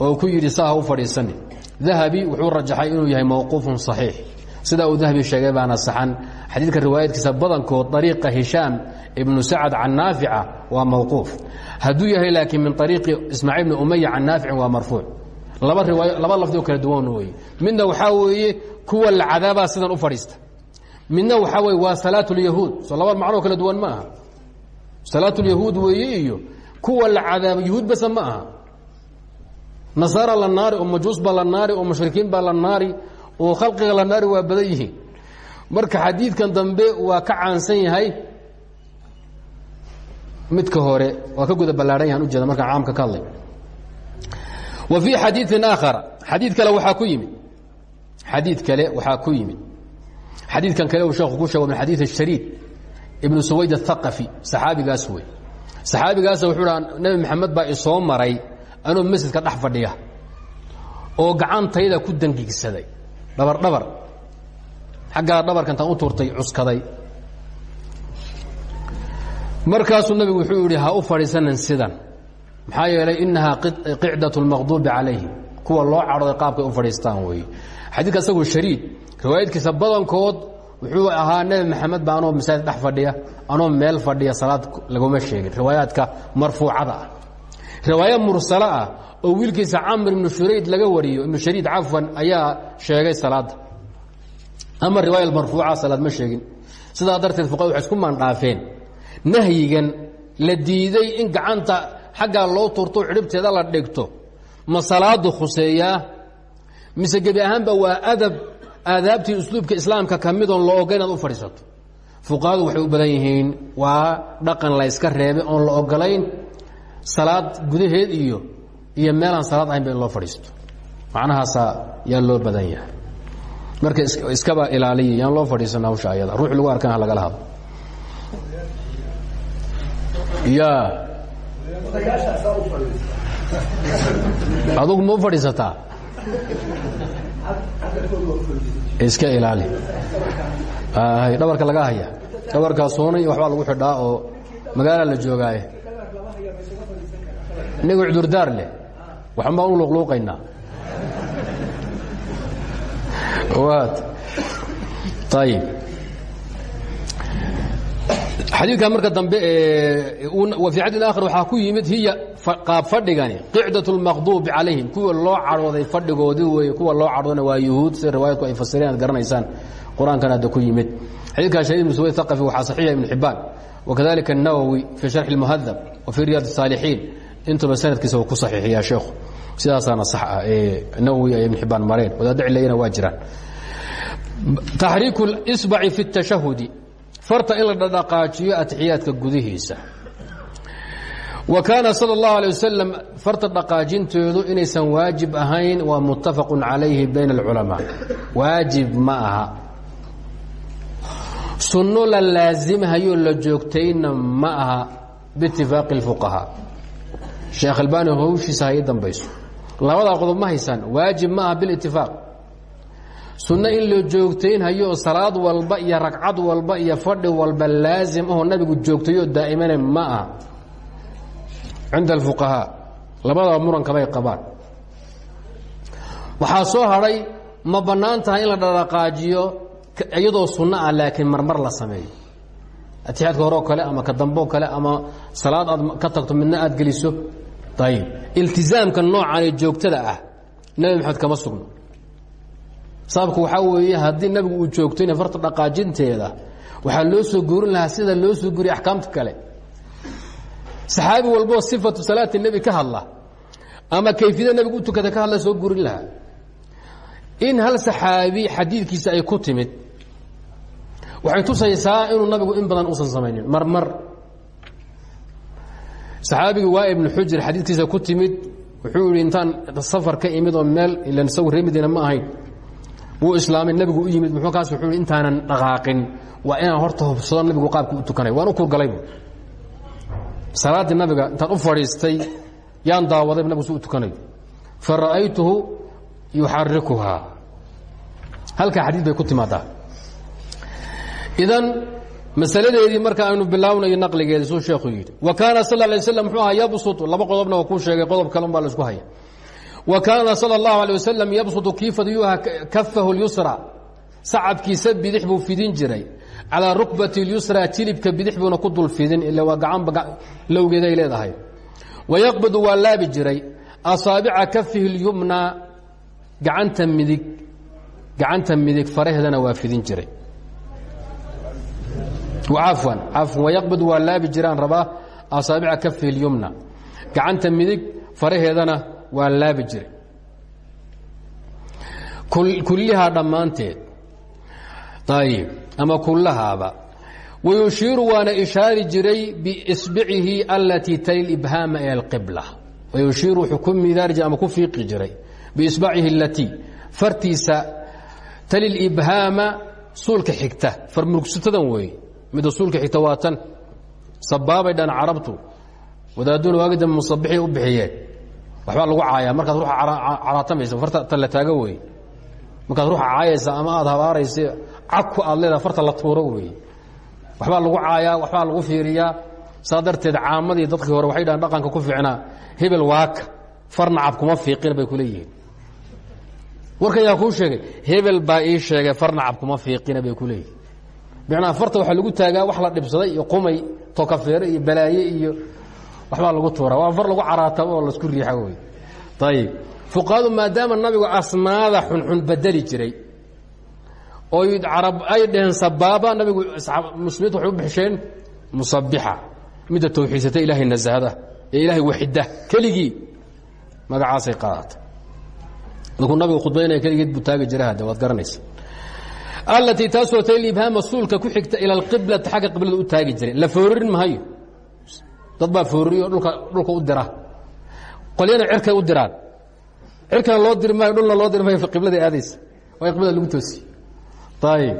oo ku yidhi saa ha u fadhiisani. Dahabi wuxuu rajaxay inuu yahay mawquufun صaxiix sidaa uu dahabi sheegay baana saxan. Xadiidka riwaayadkiisa badankood ariiqa hishaam ibnu sacad can naafica waa mawquuf. Hadduu yahay laakiin min ariiqi ismaaciil bni umaya can naaficin waa marfuuc. Laba riwaayo laba lafdi kala duwan weye midna waxaa weeye kuwa la sidan u fadhiista midna waxaa weye waa salaat اlyahuud soo laba macnoo kala duwan ma aha. Salaat اlyahuud weeye iyo kuwa la cadaabo yahuud basa ma aha. Nasaara la naari oo majuus baa la naari oo mushrikiin baa la naari oo khalqiga la naari waa badan yihiin. Marka xadiidkan dambe waa ka caansan yahay. Midka hore waa ka guda ballaadhan yahan ujeeda markaan caamka ka hadlay. Wa fii xadiiin aakhara xadiid kale waxaa ku yimid. Xadiid kale waxaa ku yimid xadiidkan kale uu sheekhu ku sheego min xadiid shariid ibnu suwayd athaqafi saxaabigaas wey saxaabigaas wuxuu dhaa nebi maxamed baa isoo maray anuu masjidka dhex fadhiya oo gacantayda ku dangigsaday dhabar dhabar. Xaggaa dhabarka intaan u tuurtay cuskaday. Markaasuu nabigu wuxuu yidhi ha u fadhiisanin sidan. Maxaa yeelay inahaa qicdaة اlmaqduubi calayhi kuwa loo cadhooday qaabkay u fadhiistaan weeye xadiidka isagu shariid riwaayadkiisa badankood wuxuu ahaa nebi maxamed ba anoo masaajid dhex fadhiya anoo meel fadhiya salaad laguma sheegin. Riwaayaadka marfuucada ah. Riwaayo mursalo ah oo wiilkiisa camr ibnu shurayd laga wariyo ibnu shariid cafwan ayaa sheegay salaadda ama riwaaya marfuuca salaad ma sheegin. Sidaa darteed fuqada waxay isku maandhaafeen nahyigan la diiday in gacanta xaggaa loo turto cidhibteeda la dhigto. Ma salaadu khuseeyaa? Mise gebi ahaanba waa adab aadaabtii usluubka islaamka ka midoon la ogola inaad u fadhiisato. Fuqahadu waxay u badan yihiin waa dhaqan la yska reebay oon la ogolayn salaad gudaheed iyo iyo meelaan salaad ahaynba in loo fadhiisto macnahaasaa yaa loo badan yahay. Marka iskaba ilaaliya yaan loo fadhiisana hawsha ayada. Ruux lagu arkan ha lagala hadlo. Ya adugu ma u fadhiisataa iska ilaali. Dhabarka laga haya. Dhabarkaa soonay waxbaa lagu xidhaa oo magaala la joogaaye. Inagoo cudurdaar leh. Waxan baan u luqluuqaynaa. Ayib xadiidkan marka dambe wa fii xadin aakhar waxaa ku yimid hiya qaab fadhigani qicdaة اlmaqduubi calayhim kuwa loo cadhooday fadhigoodii weeye kuwa loo cadhoona waa yuhuud sida riwaayadku ay fasireen aad garanaysaan qur-aankan hadda ku yimid xadiidkan shahid ibn suwayd aqafi waxaa saxiixa ibn xibaan wakadalika الnawowi fii sharxi اlmuhadab wa fii riyaad الsaalixiin intuba sanadkiisa uu ku saxiixiyaa sheekhu sidaasaana sax ah ee nawowi ay ibn xibaan mareen wadaadda cilayana waa jiraan taxriiku اsbaci fi الtashahudi farta in la dhadhaqaajiyo atixiyaadka gudihiisa wa kaana salى اllahu alيه wasalam farta dhaqaajinteedu inaysan waajib ahayn waa muttafaqu calayhi bayna اlculamaa waajib ma aha sunno la laasimhayo la joogtayna ma aha biitifaaqi اlfuqahaa sheekh albani howshiisa hay dambayso labadaa qodob ma haysaan waajib ma aha bilitifaaq sunno in la joogtaynhayo oo salaad walba iyo ragcad walba iyo fadhi walba laasim ahoo nabigu joogtayo daa'imane ma aha. Cinda alfuqahaa labadaba murankamay qabaan. Waxaa soo hadhay ma bannaan in la dhadhaqaajiyo iyadoo sunno ah laakiin marmar la sameeyo. Atixiyaadka horeo kale ama ka damboo kale ama salaad aad ka tagto midna aad geliso ayib iltizaamka noocan ee joogtada ah nebi maxamed kama sugno sababku waxaa weeye haddii nabigu uu joogtayna farta dhaqaajinteeda waxaa loo soo guurin lahaa sida loo soo guuriya axkaamta kale. Saxaabi walboo sifatu salaati nebi ka hadla ama kayfiyada nebigu u tukada ka hadla soo guurin lahaa. In hal saxaabi xadiidkiisa ay ku timid waxay tusaysaa inuu nabigu in badan uusan samaynin marmar saxaabigii waa ibnu xujr xadiidkiisa ku timid wuxuu yihi safar ka imid oo meel ilan isagu reer madiina ma ahayn wuu islaamay nabigu u yimid muxuu kaas wuxuu intaanan dhaqaaqin waa inaan horta hubsado nabigu qaabka u tukanay waan u kurgalaybu salaaddii nabiga intaan u fadhiistay yaan daawaday nabigu su u tukanayo fa ra'aytuhu yuxarikuhaa halkaa xadiid bay ku timaadaa. Idan masaladeedii marka aynu bilaawnayo naqligeeda suu sheekhu yidhi wa kaana sal lay slam muxuu ahaa yabsutu laba qodobna waa kuu sheegay qodob kale un baa la isku haya wa kaana sala allahu alay wasalam yabsutu kiifaduyuha kafahu lyusra sacabkiisa bidix buu fidin jiray. Calaa rukbati lyusra jilibka bidix buuna ku dul fidin ila waa gacanba lowgeeday leedahay. Wayaqbadu waa laabi jiray. Asaabica kafihi lyumnaa gacanta midig gacanta midig faraheedana waa fidin jiray. Cafwan cafwan wayaqbadu waa laabi jiraan rabaa asaabica kafihi lyumna gacanta midig faraheedana waa laabi jiray. Kullihaa dhammaanteed. Ayib ama kullahaaba. Wayushiiru waana ishaari jiray biisbicihi alatii tali ibhaama ila اlqibla wayushiiru wuxuu ku midaari jiray ama ku fiiqi jiray biisbacihi alatii fartiisa tali libhaama suulka xigta. Farmurugsatadan weeye midda suulka xigta waa tan. Sabaabay dhan carabtu. Wadaaduna waagi dambe musabixii u bixiyeen waxbaa lagu caayaa markaad ruuxa caraatamaysa farta la taago weeye markaad ruuxa caayaysa ama aad habaaraysa cagku aad leedaha farta la tuuro weeye waxbaa lagu caayaa waxbaa lagu fiiriyaa. Saa darteed caamadii dadkii hore waxay dhahan dhaqanka ku fiicnaa hebel waaka far nacab kuma fiiqin bay ku leeyihiin. Warkan yaa kuu sheegay hebel baa ii sheegay far nacab kuma fiiqina bay ku leeyihiin bicnaa farta waxaa lagu taagaa wax la dhibsaday iyo qumay tokafeere iyo balaaye iyo waxbaa lagu tuuraa waa far lagu caraatamo oo la isku riixa wey ayib fuqahadu maadaama nabigu asmaada xunxun bedeli jiray oo carab ay dhaheen sabaaba nabigu muslimiintu waxay u bixisheen musabixa midda tawxiidsata ilaahay nasahda ee ilaahay waxida keligii magacaasay qaadata markuu nabigu khudbaynaya keligeed buu taagi jira hadde waad garanaysa. Allatii taasoo tali ibhaama suulka ku xigta ila alqiblati xagga qiblada u taagi jiray. La foorarin mahayo dad baa foorariyo dhulka dhulka u dira. Qolyana cirkay u diraan. Cirkana loo diri maayo dhulna loo diri maayo qibladay aadaysa. Waa qiblada lagu toosiye ayib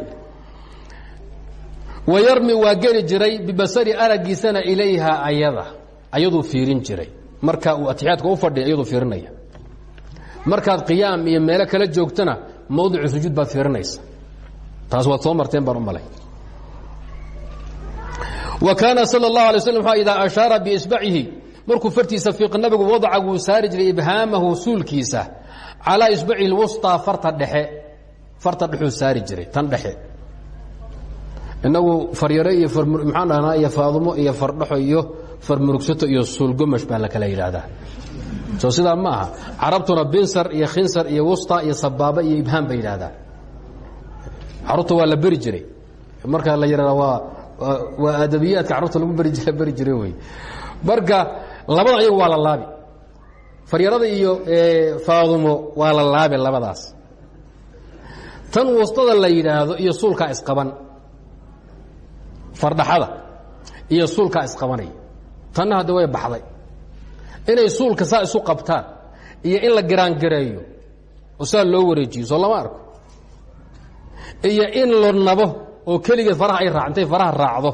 wayarmi waa geli jiray bibasari aragiisana ilayha ayada. Ayaduu fiirin jiray. Marka uu atixiyaadka u fadhiya iyaduu fiirinaya. Markaad qiyaam iyo meelo kala joogtana mawdicu sujuud baad fiirinaysa. Taas waad soo marteen baan u malay wa kaana sal اlahu alay slam idaa ashaara biisbacihi markuu fartiisa fiiq nabigu wadaca wuu saari jiray ibhaamahu suulkiisa calaa isbaci lwusطaa farta dhexe farta dhexuu saari jiray tan dhexe inagu faryare iyo maxaan dhahnaa iyo faadumo iyo fardhaxo iyo farmurugsato iyo suulgomash baa la kala yidhaahdaa soo sidaa ma aha carabtuna binsar iyo khinsar iyo wusta iyo sabaaba iyo ibhaam bay yidhaahdaa carruurta waa la beri jiray marka la yidhahda waa waa adabiyaadka carruurta lagu beri jira beri jiray wey. Marka labada ayagu waa la laabi. Faryarada iyo faadumo waa la laabi labadaas. Tan wastada la yidhaahdo iyo suulkaa isqaban. Fardhaxada iyo suulkaa isqabanaya tanna hadda way baxday. Inay suulka saa isu qabtaan iyo in la giraangareeyo oo saa loo wareejiyo soo lama arko. Iyo in la nabo oo keligeed faraha ay raa intay faraha raacdo.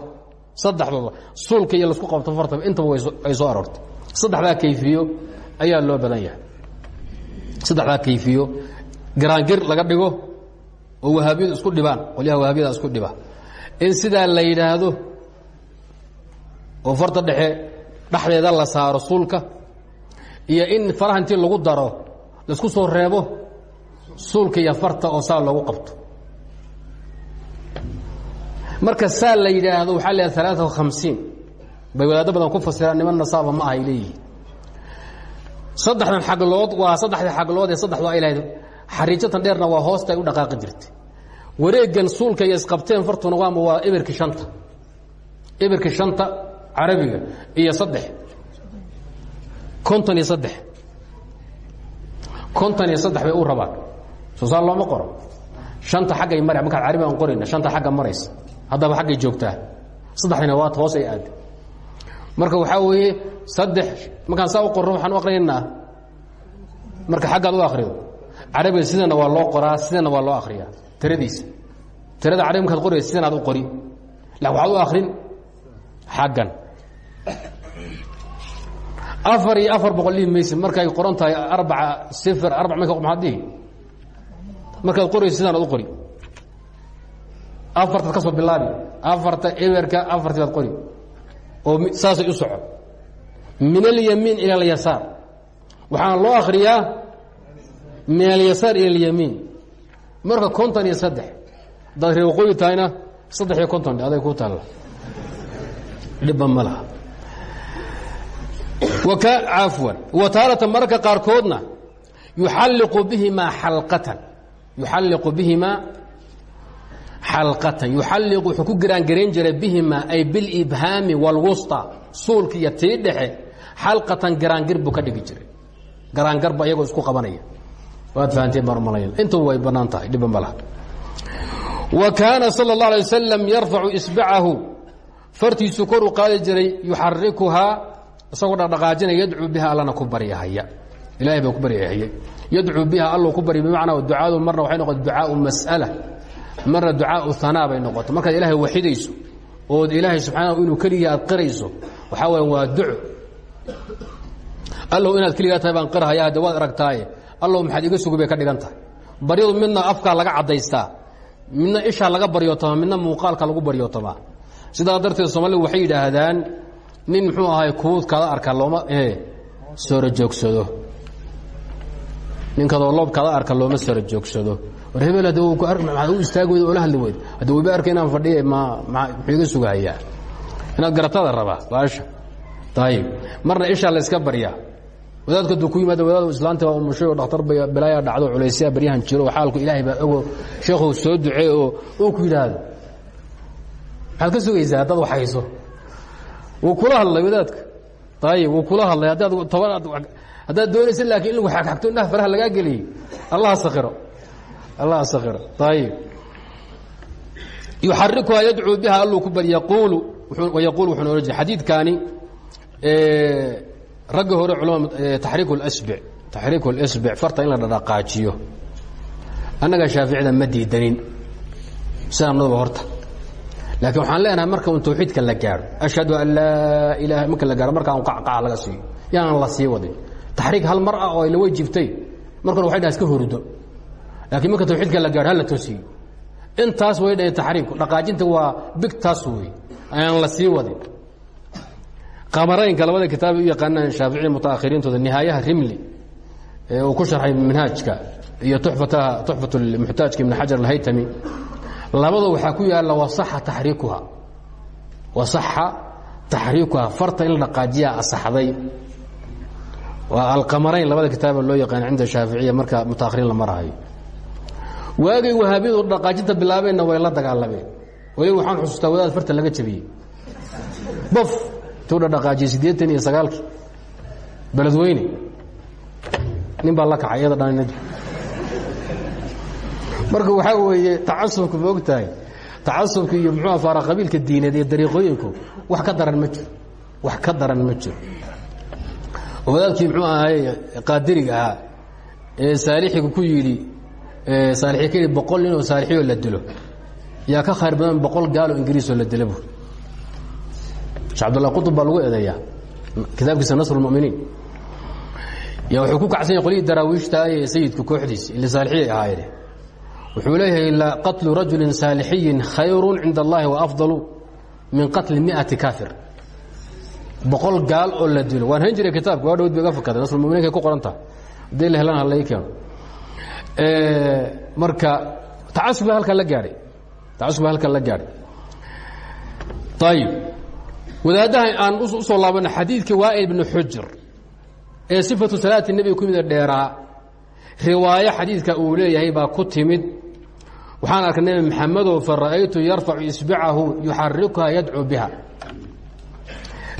Saddexdooda suulka iyo la isku qabto fartaba intaba ay soo aroortay. Saddexdaa kayfiyo ayaa loo badan yahay. Saddexdaa kayfiyo giraangir laga dhigo oo wahaabiyadu isku dhibaan qolyaha wahaabiyada isku dhiba. In sidaa la yidhaahdo oo farta dhexe dhexdeeda la saaro suulka iyo in faraha intii lagu daro la isku soo reebo suulka iyo farta oo saa loogu qabto marka saa la yidhaahdo waxaa la yidhahda alaaa hamsiin bay wadaaddo badan ku fasiraan niman nasaaba ma ahay leeyihiin saddexdan xaglood waa saddexdii xaglood ee saddexdu ay lahayd. Xariijatan dheerna waa hoosta ay u dhaqaaqi jirtay. Wareegan suulka iyo isqabteen fartuna waama waa ebirki shanta. Ebirki shanta carabiga iyo saddex. Konton iyo saddex. Konton iyo saddex bay u rabaan. Soosaal looma qoro. Shanta xaggay mara markaan carabi aan qorayna shanta xagga maraysa haddaba xaggay joogtaa. Saddexdina waat hoos ay aada marka waxaa weeye saddex markaan saa u qorno waxaan u aqrinaynaa marka xaggaad u akrido carabiga sidana waa loo qoraa sidana waa loo akriyaa tiradiisa. Tirada carabi markaad qoraysa sidanaad u qori la waxaad u akrin xaggan. Afar iyo afar boqol dhihi mayse markay qoran tahay arbaca sifir arba marka maxaad dhihi markaad qoraysa sidaan ad u qori afartaad ka soo bilaabi afarta eberka afartii baad qori. Oo saasay u soco min alyamiin ila alyasaar. Waxaana loo akriyaa min alyasaar ila alyamiin. Marka konton iyo saddex hadaad ree waqooyi tahayna saddex iyo konton aday ku taalla. Dhibba ma laha cafwan. Wa taaratan mararka qaarkoodna yuxalliqu bihimaa xalqatan. Yuxalliqu bihimaa xalqatan yuxalliqu wuxuu ku giraangarayn jiray bihimaa ay bilibhaami wاlwusطa suulka iyo tii dhexe xalqatan garaangir buu ka dhigi jiray garaangarba iyagoo isku qabanaya waad fahanteen baan malayn intuba way bannaan tahay dhibba ma laha wa kaana salى الlaه alيه wasalam yarfacu isbacahu fartiisu kor u qaadi jiray yuxarikuhaa isagoo dhaqdhaqaajinaya yadcuu biha allana ku baryahaya ilahay baa ku baryahaya yadcuu biha allo ku barya bimacnaa ducaadu marna waxay noqota ducaau mas'ala marna ducaau hanaa bay noqota markaad ilaahay waxidayso ood ilaahay subxaanahu inuu keligii aad qirayso waxaa weya waa duco allow inaad keligaa tahay baan qirhaya hadde waad aragtaaye allow maxaad iga sugi bay ka dhigan tahay. Baryadu midna afkaa laga caddaystaa midna ishaa laga baryootamaa midna muuqaalka lagu baryootamaa sidaa darteed soomaalidu waxay yidhaahdaan nin muxuu ahay kuudkaada arka looma soora joogsado ninkadoo loobkaada arka looma soora joogsado war hebel maxaad u istaagi weyda oola hadli weyd. Hadda weyba arka inaan fadhiya muxuu iga sugahayaa inaad garatada rabaa baasha. Ayib marna ishaa la yska baryaa wadaadku hadduu ku yimaada wadaad islaanta waa umushay oo dhakhtar balaayaa dhacdo culaysyaa baryahan jiro oo xaalku ilaahay baa ogo sheekhow soo ducee oo uu ku yidhaahdo. Maxaad ka sugaysaa haddaad wax hayso? Wuu kula hadlay wadaadka. Ayib wuu kula hadlay. Haddaad toban haddaad doonaysa laakiin in lagu xagxagto indhaha faraha lagaa geliyey allah sakiro allah sakiro ayib yuxarikuhaa yadcuu biha alluu ku bari yaquulu wayaquul wuxuu ohan jiray xadiidkaani ragga hore culama taxriiku اlsbic taxriiku اlsbic farta in la dhadhaqaajiyo annaga shaaficida ma diidanin sidaanadaba horta laakiin waxaan leenahay marka un tawxiidka la gaadho ashhadu an laa ilaha marka la gaaro markaa un qacqaca laga siiyo yaanan la sii wadin taxriik hal mar ah oo ayla way jiftay markuna waxay dhaha iska hurdo laakiin marka tawxiidka la gaadho hala toosiyo. Intaas way dhahen taxriimku dhaqaajinta waa bigtaas wey ayaan la sii wadin qamaraynka labada kitaab u yaqaanaan shaaficiya mutaakhiriintooda nihaayaha rimli ee uu ku sharxay minhaajka iyo tuxfataha tuxfat muxtaajka ibn xajar alhaytami labada waxaa ku yaalla wasaxa taxriikuha. Wasaxa taxriikuha farta in la dhaqaajiyaa asaxday. Waa alqamarayn labada kitaaba loo yaqaan cinda shaaficiya marka mutaakhiriin la marahayo waagay wahaabiyadu dhaqaajinta bilaabeenna way la dagaalameen. Weliba waxaan xusuustaa wadaad farta laga jabiyey. Bof tuu dhadhaqaajiyey siddeetan iyo sagaalkii. Beledweyne nin baa la kacay iyada dhan marka waxaa weeye tacasubka ma og tahay tacasubka iyo muxuu afaara qabiilka diineed iyo dariiqooyinku wax ka daran ma jiro. Wax ka daran ma jiro. Wadaadkii muxuu ahay qaadiriga ahaa ee saalixiga ku yidhi saalixii ka yidhi boqol nin oo saalixiyoo la dilo. Yaa ka khayr badan boqol gaaloo ingiriisoo la dila bu shee abdullah qutub baa lagu eedeeyaa. Kitaabkiisa nasr اlmuminiin ya wuxuu ku kacsan yahay qolyihii daraawiishta ee sayidku kooxdiisi ile saalixiyay ahaayeen. Wuxuu leeyahay qatlu rajuli saalixiyin khayru cinda اllahi waafdalu min qatli miati kaafir. Boqol gaal oo la dilo. Waan hayn jiray kitaabka waa dhawd ba iga fakada nasrulmumininkay ku qoran taha haddii la helan halai keeno marka tacasub ba halkan la gaadhay tacasub ba halkan la gaadhay ayib wadaaddaha aan u soo laabana xadiidka waa'il bni xujr ee sifatu salaati nebiga ku mida dheeraa riwaayo xadiidka uu leeyahay baa ku timid. Waxaan arkay nebi maxamedow fa ra'aytu yarfacu isbacahu yuxarikuha yadcuu biha.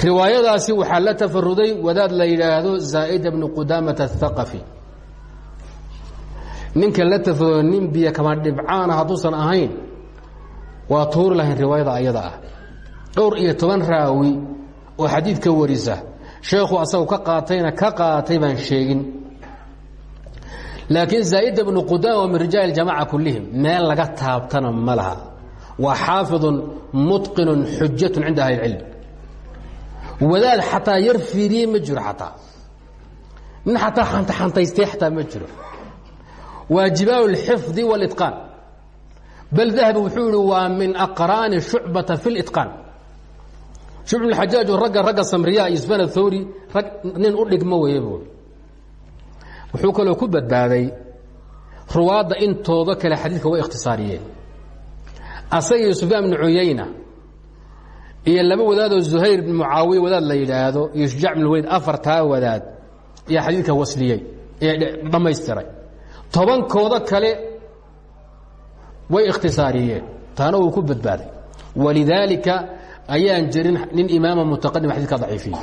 Riwaayadaasi waxaa la tafaruday wadaad la yidhaahdo zaa'ida bnu qudaamata athaqafi ninka la tafaruday nin biyo kama dhibcaana hadduusan ahayn waa tuuri lahayn riwaayada ayada ah. Dhowr iyo toban raawi oo xadiid ka warisa sheekhu asagu ka qaatayna ka qaatay baan sheegin. Laakiin zaa'ida bnu qudaama waa min rijaali jamaca kullihim meel laga taabtana ma laha. Waa xaafidun mutqinun xujatun cinda ahli اlcilm wadaad xataa yar fiiriyey ma jiro xataa. Nin xataa waajibaat اlxifdi wاlitqaan bal dahabi wuxuu yihi waa min aqraani shucbata fi اlitqaan shucb xajaaj ragga ragga samriya iyo sfan thawri rag nin u dhigmo weeye bu wuxuu kaloo ku badbaaday ruwaadda intooda kale xadiidka way ikhtisaariyeen asaga iyo sufyaan bnu cuyayna iyo laba wadaadoo zuhayr bn mucaawiya wadaad la yidhaahdo iyo shujaac bn waliid afartaa wadaad ayaa xadiidka wasliyey ee dhammaystiray tobankooda kale way ikhtisaariyeen. Taana uu ku badbaaday. Walidaalika ayaan jirin nin imaama mutaqadim xadidka daciifiye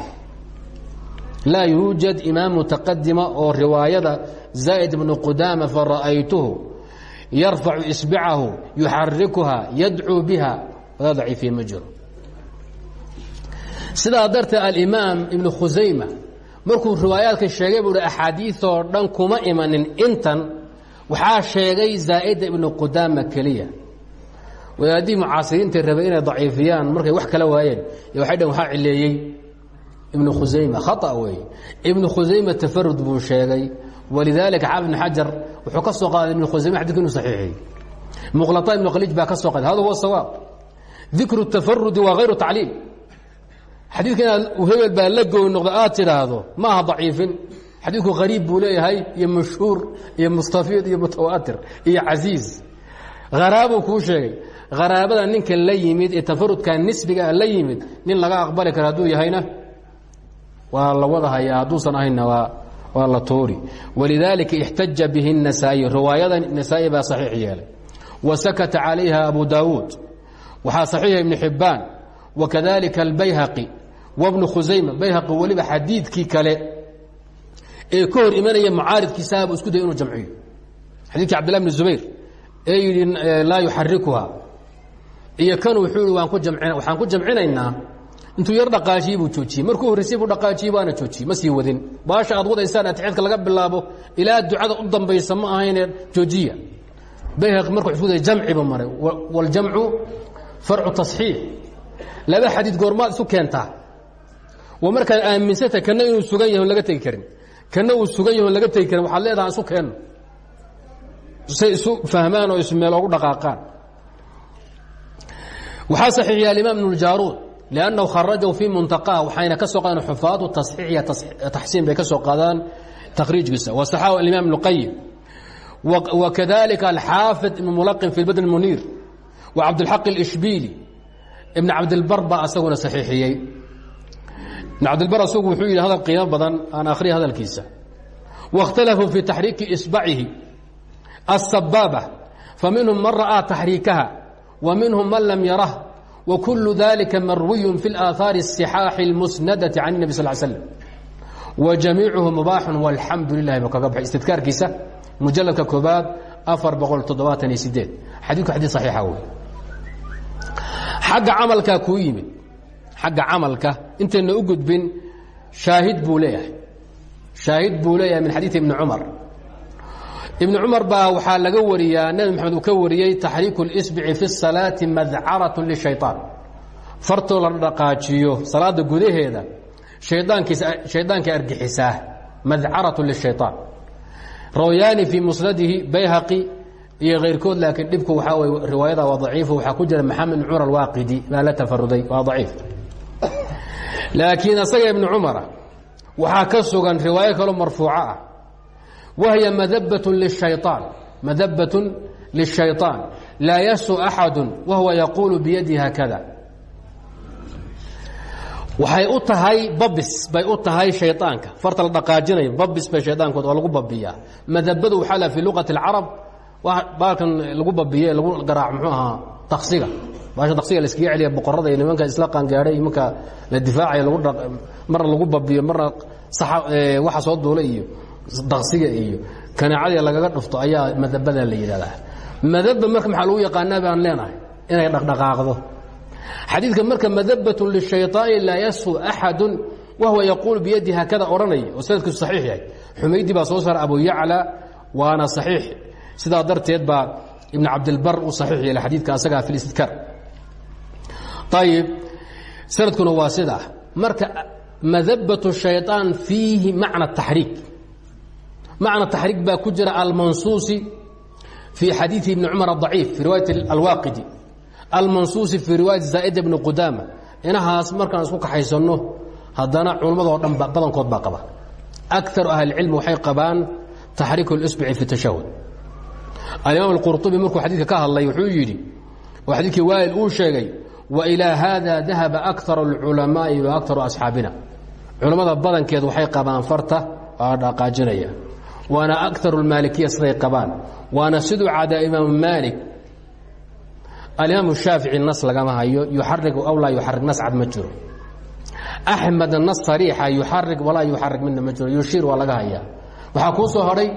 laa yuujad imaam mutaqadima oo riwaayada zaa'id bnu qudaama fara'aytuhu yarfacu isbicahu yuxarikuha yadcuu biha. Wada daciifiye ma jiro. Sidaa darteed alimaam ibnu khusayma markuu riwaayaadka sheegay buu hi dhan kuma imanin. Intan waxaa sheegay zaa'ida ibnu qudaama keliya. Wadaadihii mucaasiriinta rabay inay daciifiyaan markay wax kala waayeen waxay dhn waxaa cileeyey ibnu khusayma khata weeye ibnu khusayma tafarud buu sheegay. Walidaalika ibn xajar wuxuu ka soo qaaday ibnu khusayma xadidka inu saxiixiyey muqlata ibnu khaliij baa ka soo qaaday. Hada huwa sawaab. Dikru tafarudi waa hayru tacliil. Xadiidka inaad hebel la gooni tidhaahdo ma daciifin xadiidku hariib buu leeyahay iyo mashhuur iyo mustafiid iyo mutawaatir iyo casiiz haraabuu kuu sheegay haraabada ninka la yimid ee tafarudka nisbiga la yimid nin laga aqbali karo hadduu yahayna waa la wada hayaa hadduusan ahaynna waa waa la tuuri walidaalika ixtaja bihi النasaaئي riwaayada nasaa-i baa saxiix yeelay wa sakata calayha abu daawuud waxaa saxiixa ibnu xibbaan wakadalika albayhaqi wabnu khusayma bayhaqi weliba xadiidkii kale ee ka hor imanaya mucaaridkiisaabuu isku daya inuu jamciyo. Xadidkii cabdillah bn zubayr ee yidhi laa yuxarikuha iyo kan wuxuu yihi waan ku jamcina waxaan ku jamcinaynaa. Intuu yar dhaqaajiyey buu joojiyey. Markuu horraysay buu dhaqaajiyey waana joojiyey. Ma sii wadin. Baasha aad wadaysaan atixidka laga bilaabo ilaa ducada u dambaysa ma ahayne joojiya. Bayhaqi marka wuxuu daya jamciba maray. Waljamcu farcu tasxiix. Laba xadiid goormaad isu keentaa. Waa markaad aaminsantay kana inuu sugan yahay on laga tegi karin kana uu sugan yaho laga tegi karin waxaad leedaha isu keenno say isu fahmaan oo ismeel ogu dhaqaaqaan. Waxaa saxiixiya alimaam ibn اljaruud liannahu kharajahu fii muntaqaha waxayna ka soo qaadeen xufaadu tasxiix iyo taxsiin bay ka soo qaadaan takriijkiisa wasaxaahu alimaam ibn qayim wakadalika alxaafid ibn mulaqin fi badn muniir wacabdilxaq اlishbili ibn cabdilbar baa isaguna saxiixiyey ibn cabdilbar asagu wuxuu yidhi hadal qiimo badan aan akhriya hadalkiisa waاkhtalafuu fii taxriiki isbacihi الsabaabة faminhum man ra'aa taxriikaha wa minhum man lam yarah وكل ذلika marwiy في الآثاaر الصحاaح المسندة عن النبي صل سلم وجamيiعه مباح والحamdu لله bu kaga baxay istidkaarkiisa mujaladka koobaad afar boqol toddobaatan iyo sideed xadiidku xadii صaxiixa wey xagga camalkaa kuu yimid xagga camalka intayna u gudbin shaahid buu leeyahay shaahid buu leeyahay min xadiiث iبni cmar ibn cumar baa waxaa laga wariyaa nebi maxamed uu ka wariyey taxriiku اlsbici fi الsalaaةi madcarat lلshayطaan fartoo la dhaqaajiyo salaada gudaheeda haydaankiisa shaydaanka argixisaa madcarat lلshayطaan rawyaani fii musnadihi bayhaqi iyo kayrkood laakiin dhibku waxaa wey riwaayada waa daciifo waxaa ku jira maxamed ibn cumar alwaaqidi baa la tafaruday waa daciif laakiin asaga ibnu cumara waxaa ka sugan riwaayo kaloo marfuuco ah وهي مdبة للشhayطاaن مdبة للشhayطاaن لاa yسو أحad وهuو يقuل بيdي hkذا waxay u tahay babis bay u tahay شhayطاanka farta la dhaqaajinayo babis bay shayطaankood waa lagu babiyaa madabadu waxaa l في luغaة الcarab baalkan lagu babiye lagu garaac mxuu ahaa taksiga baasha taksiga la iskaga celiya boqorada iyo nimanka isla qaangaadhay imanka la difaacayo marna lagu babiyo marna waxa soo duulay iyo daqsiga iyo kanaacadii lagaga dhufto ayaa madabada la yidhahdaa. Madaba marka maxaa lagu yaqaanaa baan leenahay? Inay dhaqdhaqaaqdo. Xadiidka marka madabatun lishayطaani laa yasfu axadu wahuwa yaquul biyadi haakada odhanaya oo sanadkiisu saxiix yahay. Xumaydi baa soo saara abu yacla waana saxiix. Sidaa darteed baa ibn cabdilbar uu saxiix yeelay xadiidka asagaa fi listidkaar ayib sanadkuna waa sidaa marka madabaة الشhayطaan fiihi macna taxriig macna taxriig baa ku jira almansuusi fii xadiiثi ibni cumar الضaciif fii riwaayat alwaaqidi almansuusi fii riwaayat zaa'ida bni qudaama inahaas markaan isku kaxaysanno haddana culammadoo dhan badankood baa qaba akaru ahlicilmi waxay qabaan taxriiku اlsbci fi tashahud alimaam اlqurطubi markuu xadiidka ka hadlay wuxuu yidhi oo xadiidkii waa'il uu sheegay wailaa haada dahaba akar اlculamaaءi wa akaru asxaabina culammada badankeed waxay qabaan farta aa dhaqaajinaya waana akaru اlmaalikiya siday qabaan waana siduu cadaa imaamu maalik alimaam shaafici nas lagama hayo yuxarig aw laa yuxarig nas cad ma jiro axmed nas sariixa yuxarig walaa yuxarig midna ma jiro yushiir waa laga hayaa waxaa kuu soo hadhay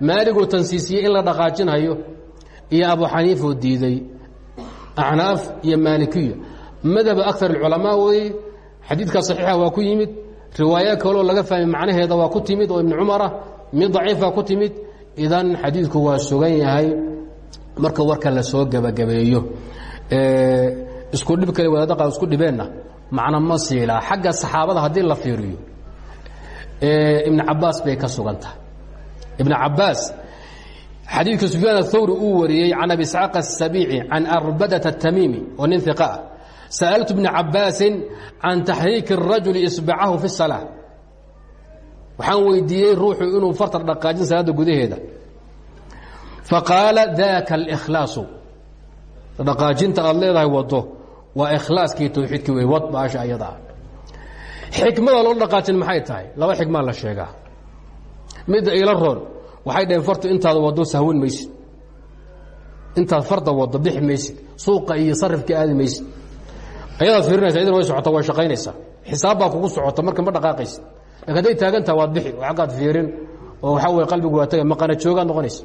maaligoo tansiisiyey in la dhaqaajinhayo iyo abu xaniifoo diiday acnaaf iyo maalikiya. Madhaba akar اculamaa weeye xadiidka صaxiixa waa ku yimid. Riwaaya kaloo laga fahmay macnaheeda waa ku timid oo ibn cumara mid daciifa ku timid. Idan xadiidku waa sugan yahay. Marka warka la soo gebagabeeyo isku dhib kale wadaada qaar isku dhibeenna. Macna ma siilaa xagga saxaabada haddii la fiiriyo. Ibn cabaas bay ka sugan tahay ibn cabaas xadiidka sufyaan athawri uu wariyey can abi isxaaq asabiici can arbadata atamiimi oo nin iqa ah. Sa'altu bna cabbaasin can taxriiki rajuli isbacahu fi salaa waxaan weydiiyey ruuxu inuu fartar dhaqaajin salaadda gudaheeda. Faqaala daaka alkhlaasu dhaqaajinta aad leedahay wado waa ikhlaaskii towxiidki wey wad baasha ayada ah. Xikmada loo dhaqaajin maxay tahay? Laba xikmaa la sheegaa. Midda ila roon waxay dhaheen fartu intaad wado sahwin maysid. Intaad farda wado bixi maysid. Suuqa iyo sarifka aadi maysid. Ayadaad fiirinaysa idin way socota way shaqaynaysaa. Xisaab baa kugu socota marka ma dhaqaaqaysid. Lakin hadday taagantaha waad bixi. Oo aggaad fiirin oo waxaa wey qalbigu waa taga maqana joogaad noqonaysa.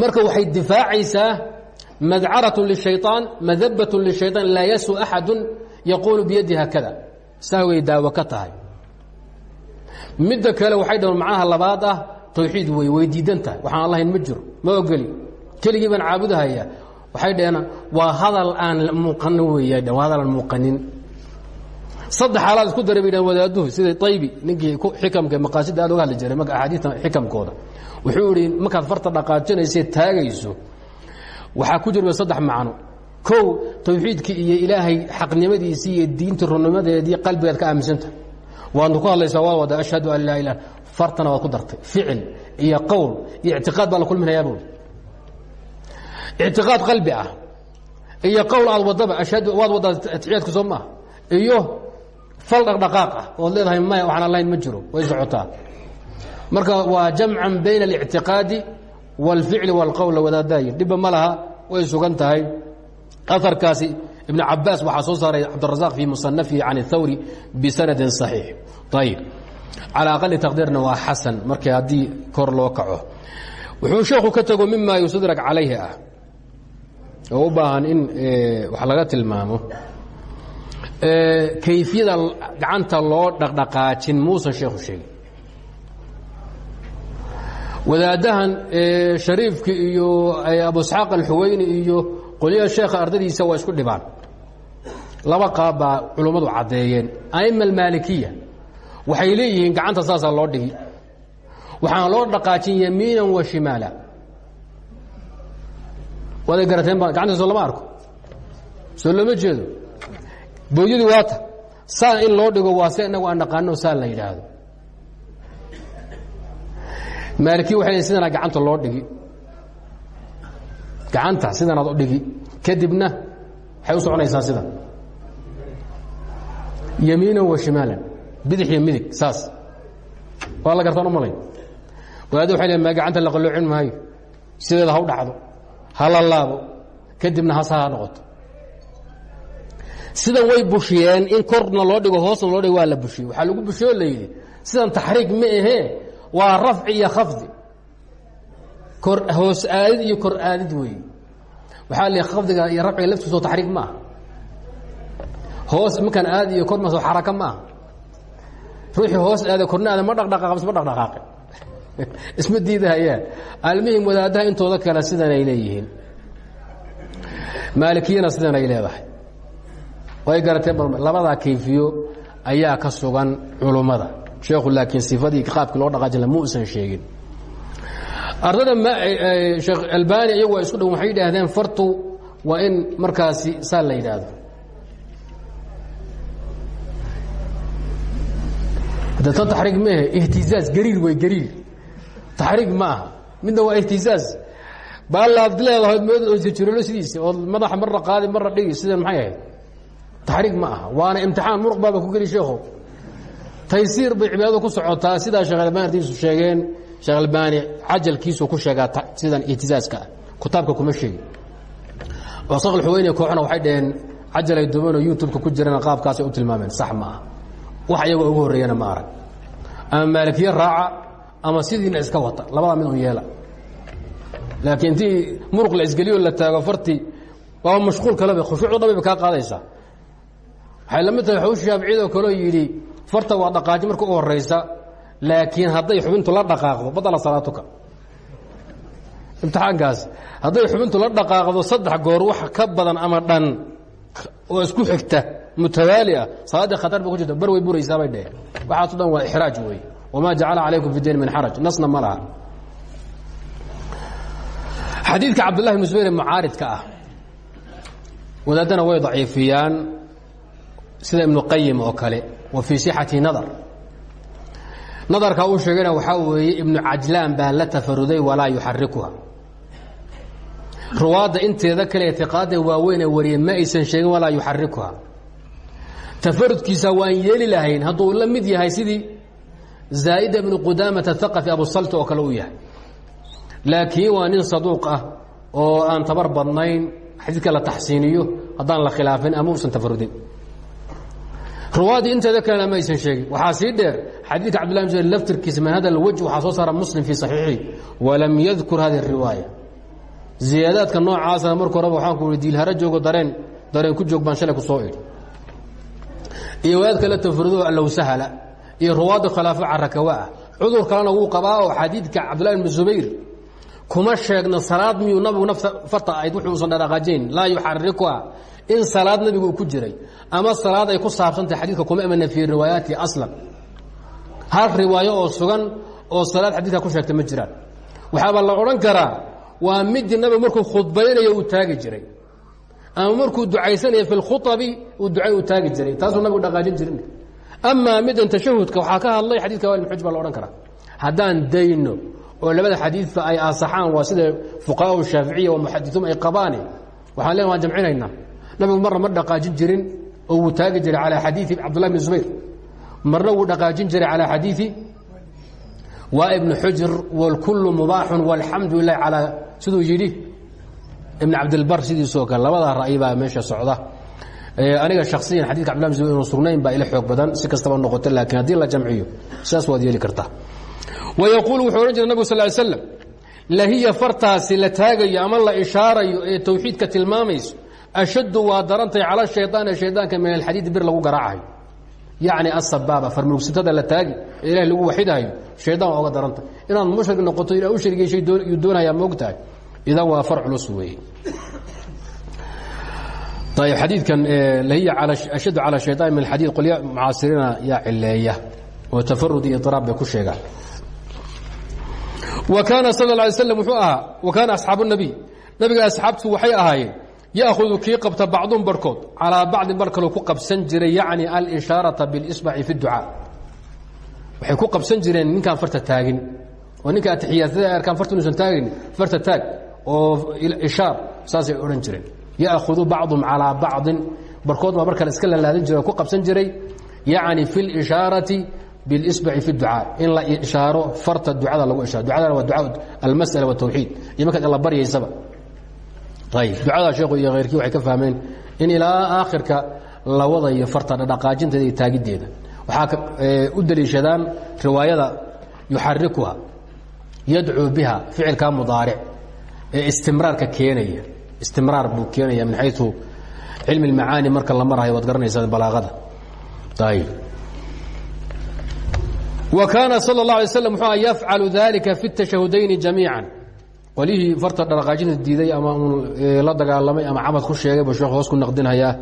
Marka waxay difaacaysaa madcarat lishayطaan madabat lishayطaan laa yasu axadu yaquulu biyadi haakada sahway daawo ka tahay. Midda kale waxay dhaheen macnaha labaad ah tawxiid wey way diidan tahay. Waxaan allahayn ma jiro ma ogeli keligii baan caabudahaya waxay dhaheen waa hadal aan muuqanin wey waa hadal aan muuqanin. Saddex xaalaad isku daray bay dhaheen wadaaduhu sida aybi ninkii xikamka maqaasida aad oga hadli jiray marka axaadiista xikamkooda. Wuxuu idhi markaad farta dhaqaajinaysae taagayso waxaa ku jirba saddex macno. Kow tawxiidkii iyo ilaahay xaqnimadiisii iyo diinta runnimadeedii qalbigaad ka aaminsantahay waadna ku hadlaysaa waa wada ashhadu an laa ilah fartana waad ku dartay ficil iyo qowl iyo ictiqaad baa la kulminayaa buui ictiqaad qalbi ah iyo qowl aad wadaba ashhadu waad waddaa atixiyaadka soo maaha iyo fal dhaqdhaqaaq ah ood leedahay maya waxaan allahayn ma jiro way socotaa marka waa jamcan bayna اlictiqaadi wاlficli wاlqowl wadaadayi dhibba ma laha way sugan tahay aarkaasi ibn cabaas waxaa soo saaray cabdالrazaq fii musanafihi can الthawri bisanadi صaxiix ayb calى aqali taqdiirna waa xasan markii haddii kor loo kaco. Wuxuu sheekhu ka tego mima yustadrag calayhi ah oo u in wax laga tilmaamo. Kayfiyada gacanta loo dhaqdhaqaajin muusan sheekhu sheegin wadaadahan shariifki iyo abu isxaaq alxuweyni iyo qolyaha sheekha ardadiisa waa isku dhibaan. Laba qaab baa culummadu caddeeyeen. Almaalikiya waxay leeyihiin gacanta saasaa loo dhigi waxaana loo dhaqaajin yamiinan wa shimaala. Waaday garateen ba gacanta soo lama arko. Soo looma jeedo. Booyadii waata saa in loo dhigo waa se inagu aan dhaqaano saa la yidhaahdo. Maalikiya waxay leeyiin sidanaa gacanta loo dhigi. Gacanta sidanaad u dhigi. Kadibna waxay u soconaysaa sidan yamiinan wa shimaalan bidix iyo midig saas. Waa la gartaan u malay wadaadda waxay leein ma gacanta la qalloocin maayo. Sideeda ha u dhacdo ha la laabo kadibna hasa ha noqoto. Sidan way bushiyeen in korna loo dhigo hoosna loo dhigo waa la bushiyey. Waxaa lagu bushiye oo la yidhi sidan taxriig ma ahee waa rafci iyo khafdi. Kor hoos aadid iyo kor aadid weeye waxaa la khafdiga iyo rafciga laftiisoo taxriig ma aha. Hoos markaan aad iyo kor maso xaraka ma aha ruuxii hoos aada korna aada ma dhaqdhaqaaq mise ma dhaqdhaqaaqe isma diidahayaan. Almihim wadaadaha intooda kale sidan ay leeyihiin. Maalikiyana sidan ay leedahay. Way garatee labadaa kayfiyo ayaa ka sugan culummada sheekhu laakiin sifadii qaabkii loo dhaqaajin ma usan sheegin. Ardada sheekh albani iyagu waa isku dhow waxay yidhaahdeen fartu waa in markaasi saa la yidhaahdo de tan taxriig maahe ihtizaaz gariir wey gariir. Taxriig ma aha. Midna waa ihtizaaz. Baalaad leedahay mood jirolo sidiisa ood madaxa marra qaadi marra dhigi sidan maxay ahayd? Taxriig ma aha. Waana imtixaan muruq baaba ku geli sheekho taysiir bay cibaadadu ku socotaa. Sidaa sheekh albani ardiisu sheegeen. Sheekh albani cajalkiisu ku sheegaa sidan ihtizaaska ah. Kitaabka kuma sheegi. Wasaq alxuweyne kooxna waxay dhaheen cajal ay dubanoo youtube-ka ku jirana qaabkaasay u tilmaameen. Sax ma aha wax iyagoo ugu horreeyana ma arag. Ama maalikiye raaca ama sidiina iska wata labadaa mid un yeela. Laakiin intii muruq la isgeliyo la taago farti waaba mashquul kaleba khushuucdo dhan bayba kaa qaadaysaa. Waxay la mid tahay xaw shaaficiyadoo kaleo yidhi farta waa dhaqaaji marka u horaysa laakiin hadday xubintu la dhaqaaqdo badala salaatuka. Imtixaankaas hadday xubintu la dhaqaaqdo saddex goor wax ka badan ama dhan oo isku xigta mutawaali ah salaaddii khatar ba ku jirta bar way buraysaa bay dheheen waa ixraaj wey wamaa jacala calaykum fi diin min xaraj nasna ma laha xadiidka cabdullahi bn zubayr mucaaridka ah way daciifiyaan sida ibnu qayim oo kale wa fii sixati nadar nadarkaa uu sheegayna waxaa weeye ibnu cajlaan baa la tafaruday walaa yuxarikuha ruwaadda inteeda kale itiqaada waaweynee wariye ma aysan sheegin walaa yuxarikuha tafarudkiisa waan yeeli lahayn. Hadduu la mid yahay sidii zaa'ida ibnu qudaamata haqafi abusalti oo kale u yahay. Laakiin waa nin saduuq ah oo aan tabar badnayn xadiidka la taxsiiniyo haddaan la khilaafin ama usan tafarudin. Ruwaadii inteeda kalena ma aysan sheegin. Waxaa sii dheer xadiidka cabdillah bn laftirkiisa min hada alwaj waxaa soo saara muslim fii saxiixi. Walam yadkur hadi riwaaya ziyaadaadka noocaasana marka horeba waxaan ku ihi diilharo joogo dareen dareen ku joog shalay ku soo idhi iyo wadaad kale tafarudo allow sahala. Iyo ruwaadda khilaafo carakawa ah cudur kalena wuu qabaa oo xadiidka cabdullahi bn zubayr kuma sheegno salaad miyuu nabigu nafta farta ahayd wuxuusan dhaqaaqajayn laa yuxarikuha in salaad nabigu ku jiray ama salaad ay ku saabsantahay xadiidka kuma imana fii riwaayaati aslan hal riwaayo oo sugan oo salaad xadiidka ku sheegtay ma jiraan. Waxaaba la odhan karaa waa midii nabigu markuu khudbaynayo uu taagi jiray ama markuu ducaysanayo fi lkhuabi uu duca u taagi jiray taasuu nabigu dhaqaajin jirin. Amaa middan tashahudka waxaa ka hadlay xadidka wail muxuj baa la odhan karaa. Haddaan dayno oo labada xadiidba ay ansaxaan waa sida fuqaraa shaaficiya oo muxadiuun ay qabaane waxaan le waan jamcinaynaa. Nabigu marna ma dhaqaajin jirin oo wuu taagi jiray calaa xadiidi cabdullahi bn zubayr. Marna wuu dhaqaajin jiray calaa xadiidi waa ibnu xujr wlkullu mubaaxun walxamdu lilah calaa siduu yidhi ibn cabdilbar sidiisoo kale labadaa ra'yi baa meesha socda. Aniga shaksiyan xadidka abdillah bn zubayr inu sugnayn baa ila xoog badan si kastaba noqota laakiin haddii la jamciyo sidaas waad yeeli kartaa. Wayaquul wuxuu odhan jiray nabgu sal ly slam lahiya fartaasi la taagayo ama la ishaarayo ee tawxiidka tilmaamayso ashaddu waa darantahay cala shayطaan ee shaydaanka min alxadiid bir lagu garaacayo. Yacni asabaaba farmugsitada la taagi ee ilahay lagu waxidahayo shaydaan waa oga darantah inaad mushrig noqoto ilah u sharigeyshay yuu doonayaa ma og tahay idan waa far culus weeye ayb xadiidkan lahiya ashaddu calى shayطaan min alxadiid qolya mucaasiriina yaa cileeya oo tafarud iyo iطraab bay ku sheegaan wa kaana sal ه alay slam wuxuu ahaa wa kaana asxaabu الnabiy nabiga asxaabtu waxay ahaayeen yaahudu kii qabta bacdun barhkood calaa bacdin bar kaloo ku qabsan jiray yacni alishaaraةa biاlisbaci fi اducaa waxay ku qabsan jireen ninkaan farta taagin oo ninka atixiyaatada arkaan farta inuusan taagin farta taag oo ishaar saasay odhan jireen. Ya'khudu bacdum calaa bacdin barkood baa marka la iska lalaadan jiray oo ku qabsan jiray yacni fi lishaarati bilisbaci fi ducaa in la ishaaro farta ducada lagu ishaaro. Ducadana waa ducaa almas'ala watawxiid iyo markaad alla baryaysaba. Ayb ducadaa sheekhu iyo khayrkii waxay ka fahmeen in ilaa aakhirka la wadayo farta dhaqaajinteeda iyo taagiddeeda waxaa u daliishadaan riwaayada yuxarikuha yadcuu biha ficilkaa mudaaric ee istimraarka keenaya istimraar buu keenaya min xayu cilmi اlmacaani marka la marayo waad garanaysaa balaaqada ayb wa kaana salى الlaه alay slam mxuu yafcalu dalika fi الtashahudayni jamiica qolihii farta dhaqaajinta diiday ama la dagaalamay ama cabad ku sheegay buu sheekh hoos ku naqdinhayaa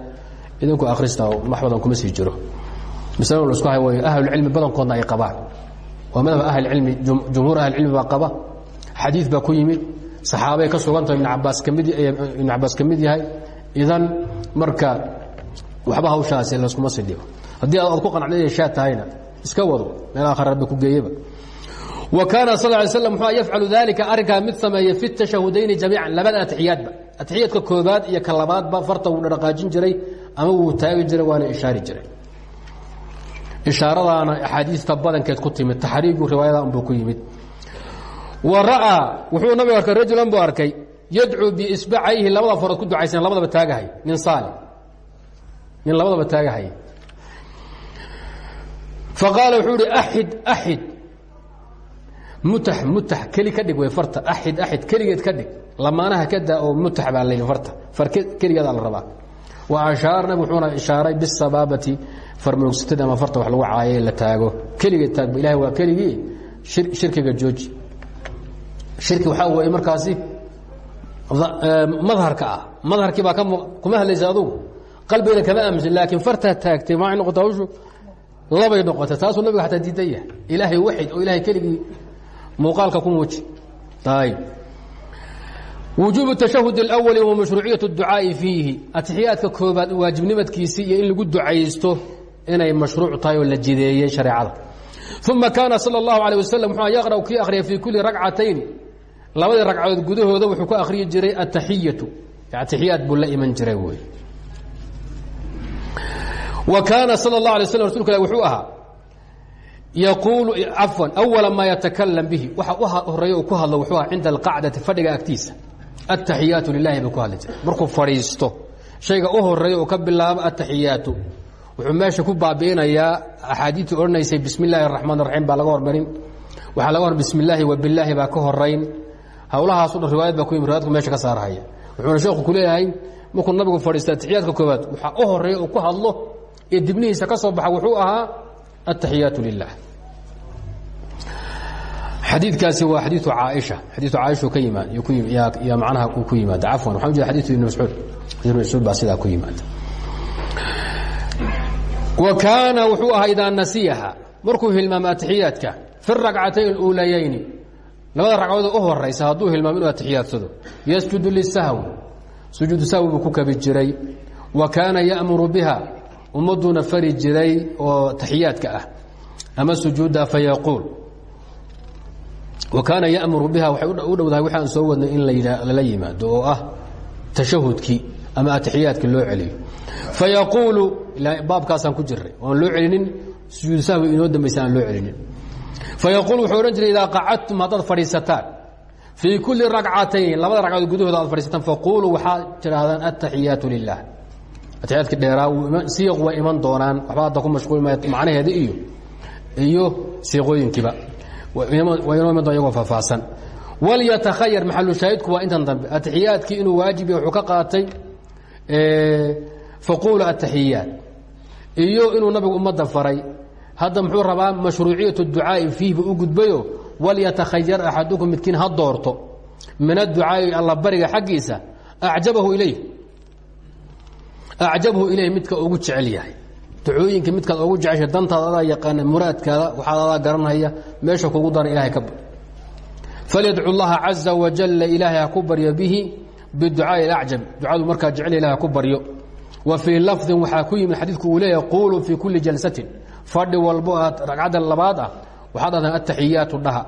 idinku akhrista wax badan kuma sii jiro masalo la isku hay way ahlulcilmi badankoodna ay qabaan waa madhab ahlilcilmi jumhuur ahlilcilmi baa qaba xadiid baa ku yimid saxaabay ka sugantaho ibn cabaas ka mid ibn cabaas ka mid yahay. Idan marka waxba hawshaasi layskuma sii dhibo haddii aad ku qanacday shaa tahayna iska wado. Meel aakhar rabbi ku geeyeba wa kaana sal ly slam muxuu yafcalu dalika arrinkaa mid sameeya fi tashahudayni jamiican labada atixiyaadba atixiyaadka koobaad iyo ka labaadba farta wuu dhaqaajin jiray ama wuu taagi jiray waana ishaari jiray. Ishaaradaana axaadiista badankeed ku timid taxriigu riwaayada unbuu ku yimid wa ra'aa wuxuu nabigu arkay rajulan buu arkay yadcuu biisbacayhi labada farood ku ducaysan labadaba taagahay nin saali nin labadaba taagahay. Faqaala wuxuu ihi axid axid mutax mutax keli ka dhig way farta. Axid axid keligeed ka dhig. Lamaanaha ka daa oo mutax baa la yidhi farta. Far keligeedaa la rabaa. Wa ashaar nabig wuxuuna ishaaray bisabaabati farmurugsatada ama farta wax lagu caayay la taago. Keligeed taagba ilahay waa keligii shirkiga jooji shirki waxaa weeye markaasi madharka ah madharkii baa kuma hadlaysa adugu qalbigana kama aaminsan laakiin fartaa taagtay maay noqota hawshu labay noqotay taasuu nabiga xataa diidan yahay ilaahay waxid oo ilahay keligii muuqaalka ku muuji ayb wujuub tashahud اlأwli wa mashruuciyaة اducaaءi fiihi atixiyaadka koobaad waajibnimadkiisii iyo in lagu ducaysto inay mashruuc tahay oo la jideeyey shareecada uma kaana salى الlahu عalيه waslm mxuu yaqrأ kii akhriya fii kuli ragcatayn labadii ragcadood gudahooda wuxuu ku akhriyi jiray ataxiyatu atixiyaad buu la iman jiray wey wa kaana salى الlah alay slm rasulka wuxuu ahaa yaquulu cafwan awala maa yatakalam bihi waxa u horeeya uu ku hadlo wuxuu aha cinda alqacdati fadhiga agtiisa ataxiyaatu lilahi buu ku hadli jiray markuu fadhiisto shayga u horeeya uu ka bilaabo ataxiyaatu wuxuu meesha ku baabi'inayaa axaadiidtii odhanaysay bismi اllahi الraxmaan الraxiim baa laga hormarin waxaa laga hor bismi اllaahi wa bilaahi baa ka horayn hawlahaaso dhan riwaayad baa ku yimi riwayadku meesha ka saarhaya wuxuuna sheekhu ku leeyahay markuu nabigu fadhiista atixiyaadka koobaad waxaa u horreeya uu ku hadlo ee dibnihiisa ka soo baxa wuxuu ahaa ataxiyaatu lilah xadiidkaasi waa xadiiu caaisha xadiiu caaisha ka yimaad yaa macnaha ku yimaada cafwan waxaa ujeeda xadiiu ibn mascuud ibn mascuud baa sidaa ku yimaada wa kaana wuxuu ahaa idaa nasiyaha markuu hilmaamo atixiyaadka fi rakcatayn اluulayayni labada ragcadood u horaysa hadduu hilmaamo inuu atixiyaadsado yasjudu lisahwi. Sujuudu sahwi buu ku kabi jiray. Wa kaana ya'muru biha. Ummadduuna fari jiray oo taxiyaadka ah. Ama sujuudda fayaquul wa kaana ya'muru biha. Waxay u dhowdahay waxaan soo wadnay in lala yimaado oo ah tashahudkii ama atixiyaadkii loo celiyo. Fayaquulu baabkaasaan ku jiray oan loo celinin sujuudu sahwi inoo dambaysa aan loo celinin fayaquul wuxuu odhan jiray idaa qacadtum haddaad fadhiisataan fii kulli ragcatayn labada ragcadood gudahooda aad fadhiisataan faquuluu waxaad tidhaahdaan ataxiyaatu lilah atixiyaadki dheeraa siiq way iman doonaan waxba hadda ku mashquuli maya macnaheeda iyo iyo siiqooyinkiiba waa inoo iman doon iyagoo faahfaahsan walyatakhayar maxalu shaahidku waa intan dambe atixiyaadkii inuu waajib yahay wuxuu ka qaatay faquulu ataxiyaat iyo inuu nabigu ummadda faray hadda muxuu rabaa mashruuciyat اducaa'i fiih buu u gudbayo walyatakhayyar axadukum midkiin ha doorto. Min adducaa'i allabariga xaggiisa ajabahu ilay acjabhu ilayh midka ugu jecel yahay. Ducooyinka midkaad ugu jeceshay dantaada adaa yaqaana muraadkaada waxaad adaa garanhaya meesha kugu dana ilahay ka bar falyadcu llaha caza wajalla ilaahay ha ku baryo bihi biducaa'i acjab ducadu markaa jecel ilahay ha ku baryo. Wa fii lafdin waxaa ku yimid xadiidku uu kulli jalsatin fadhi walbo aad ragcadda labaad ah waxaad dhahdaan ataxiyaatu dhaha.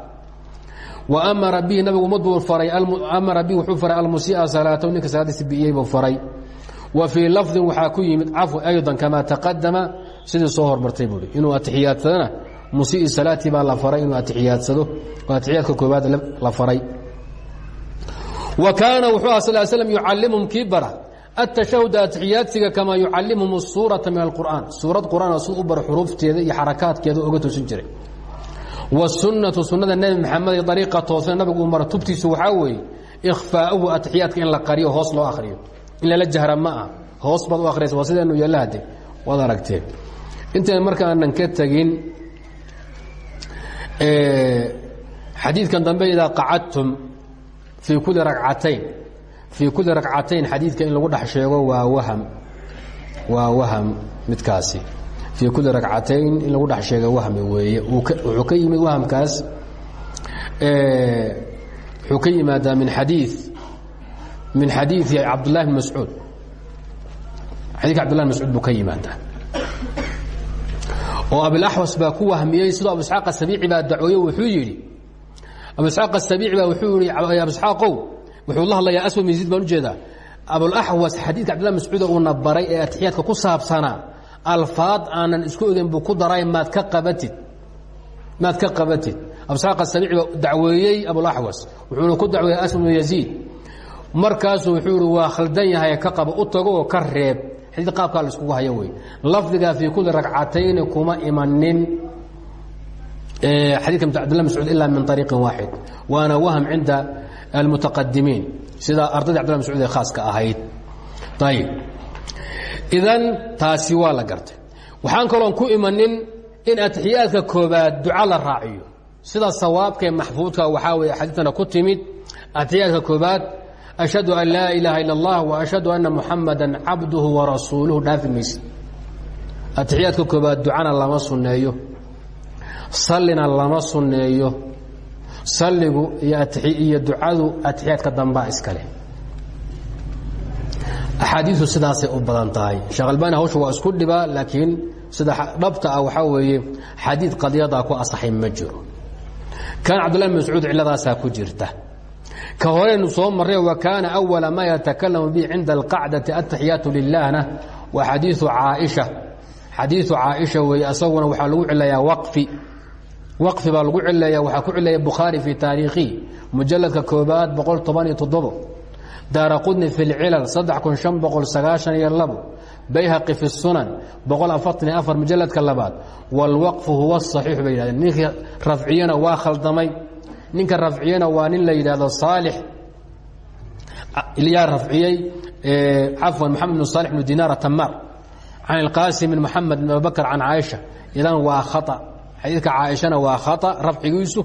Wa amara bihi nabigu umaduu faray amara bihi wuxuu faray almusii'a salaatahu ninka salaadiisa bi'iyey buu faray. Wa fii lafdin waxaa ku yimid cafw ayضan kamaa taqadama sidii soo hormartay buui inuu atixiyaadsadana musii salaatii baa la faray inuu atixiyaadsado oo atixiyaadka koobaad la faray. Wa kaana wuxuu aha sal slm yucallimhum kii التشhهد atixiyaadsiga kamaa yucalimhum الsuuraةa min الqur'an suurad qur'aan si u bar xuruufteeda iyo xarakaadkeeda oga toosin jiray والsunaةu sunada nebi maxamed ee ariiqa toosna nabigu uu mara tubtiisu waxaa weeye ikhفaa'uhu atixiyaadka in la qariyo hoos loo akhriyo in lala jahra ma ah hoos baad u akhriyaysa waa sideenu yeelahade waad aragteen intayn marka aanan ka tegin xadiidkan dambe idaa qacadtum fii kuli ragcatayn fii kuli ragcatayn xadiidka in lagu dhex waa waham waa waham midkaasi. Fii kulli ragcatayn in lagu dhex sheega weeye. Wuxuu ka yimid wahamkaas wuxuu ka min xadii min xadiii cabdulahi bn mascuud. Xadika abdullah bn mascuud buu ka yimaadaa. Oo abilaxwas ku wahmiyey sidoo abu isxaaq asabiici baa dacooye wuxuu yidhi abu isxaaq asabiici baa wuxuu yihi abu isxaaqow wuxuu la hadlayaa aswad masiid baan u jeedaa abulaxwas xadiidka abdullah mascuuda uuna baray ee atixiyaadka ku saabsanaa alfaad aanan isku ogeyn buu ku daray maad ka qabatid. Maad ka qabatid. Abu isxaaq asabiici baa dacweeyey abulaxwas wuxuuna ku dacweeyey aswad bnu yaziid. Markaasuu wuxuu ihi waa khaldan yahay ka qabo u tago oo ka reeb. Xadiid qaabkaa la iskugu hayo wey lafdigaa fii kulli ragcatayni kuma imanin. Xadidka cabdillah mascuud ila min ariiqin waaxid waana wahm cinda almutaqadimiin sida ardadii abdillah mascuud ee khaaska ahayd ayib idan taasi waa la gartay waxaan kaloon ku imanin in atixiyaadka koobaad duca la raaciyo sida sawaabkaee maxfuudka waxaa weye xadiidtana ku timid atixiyaadka koobaad ashhadu an laa ilaaha ila اllah waashhadu anna muxamada cabduhu warasuuluhu dhaafi mayse atixiyaadka koobaad ducana lama sunneeyo sallina lama sunneeyo salligu iyo ducadu atixiyaadka dambaa iskale. Axaadiiu sidaasay u badan tahay. Sheekh albani waa isku dhibaa laakiin sida dhabta ah waxaa weeye xadiid qadiyadaa ku asaxay ma kan cabdullahi bn mascuud ku jirta. Ka horeynu soo marray wa kaana أwala ma yatakalamu bihi cinda alqacdati ataxiyaatu lilahna waa xadiiu caaisha. Xadiiu caaisha weeye asaguna waxaa lagu cilayaa waqfi waqfi baa lagu cileeya waxaa ku cileeya bukhaari fii taariikhi mujaladka koobaad boqol toban iyo toddobo. Daara qudni kun shan boqol sagaashan iyo labo. Bayhaqi fi sunan boqol afartan iyo afar mujaladka labaad. Wاlwaqfu huwa صaxiix bay yidhahdeen. Ninkii rafciyena waa khaldamay ninka rafciyena waa nin la yidhaahdo saalix. Yaa rafciyey cafwan maxamed bn salix bn dinaar atamaar can ilqaasim bn moxamed bn abubakr can caaisha. Idan waa khaa xadiidka caaishana waa khaa rafcigiisu.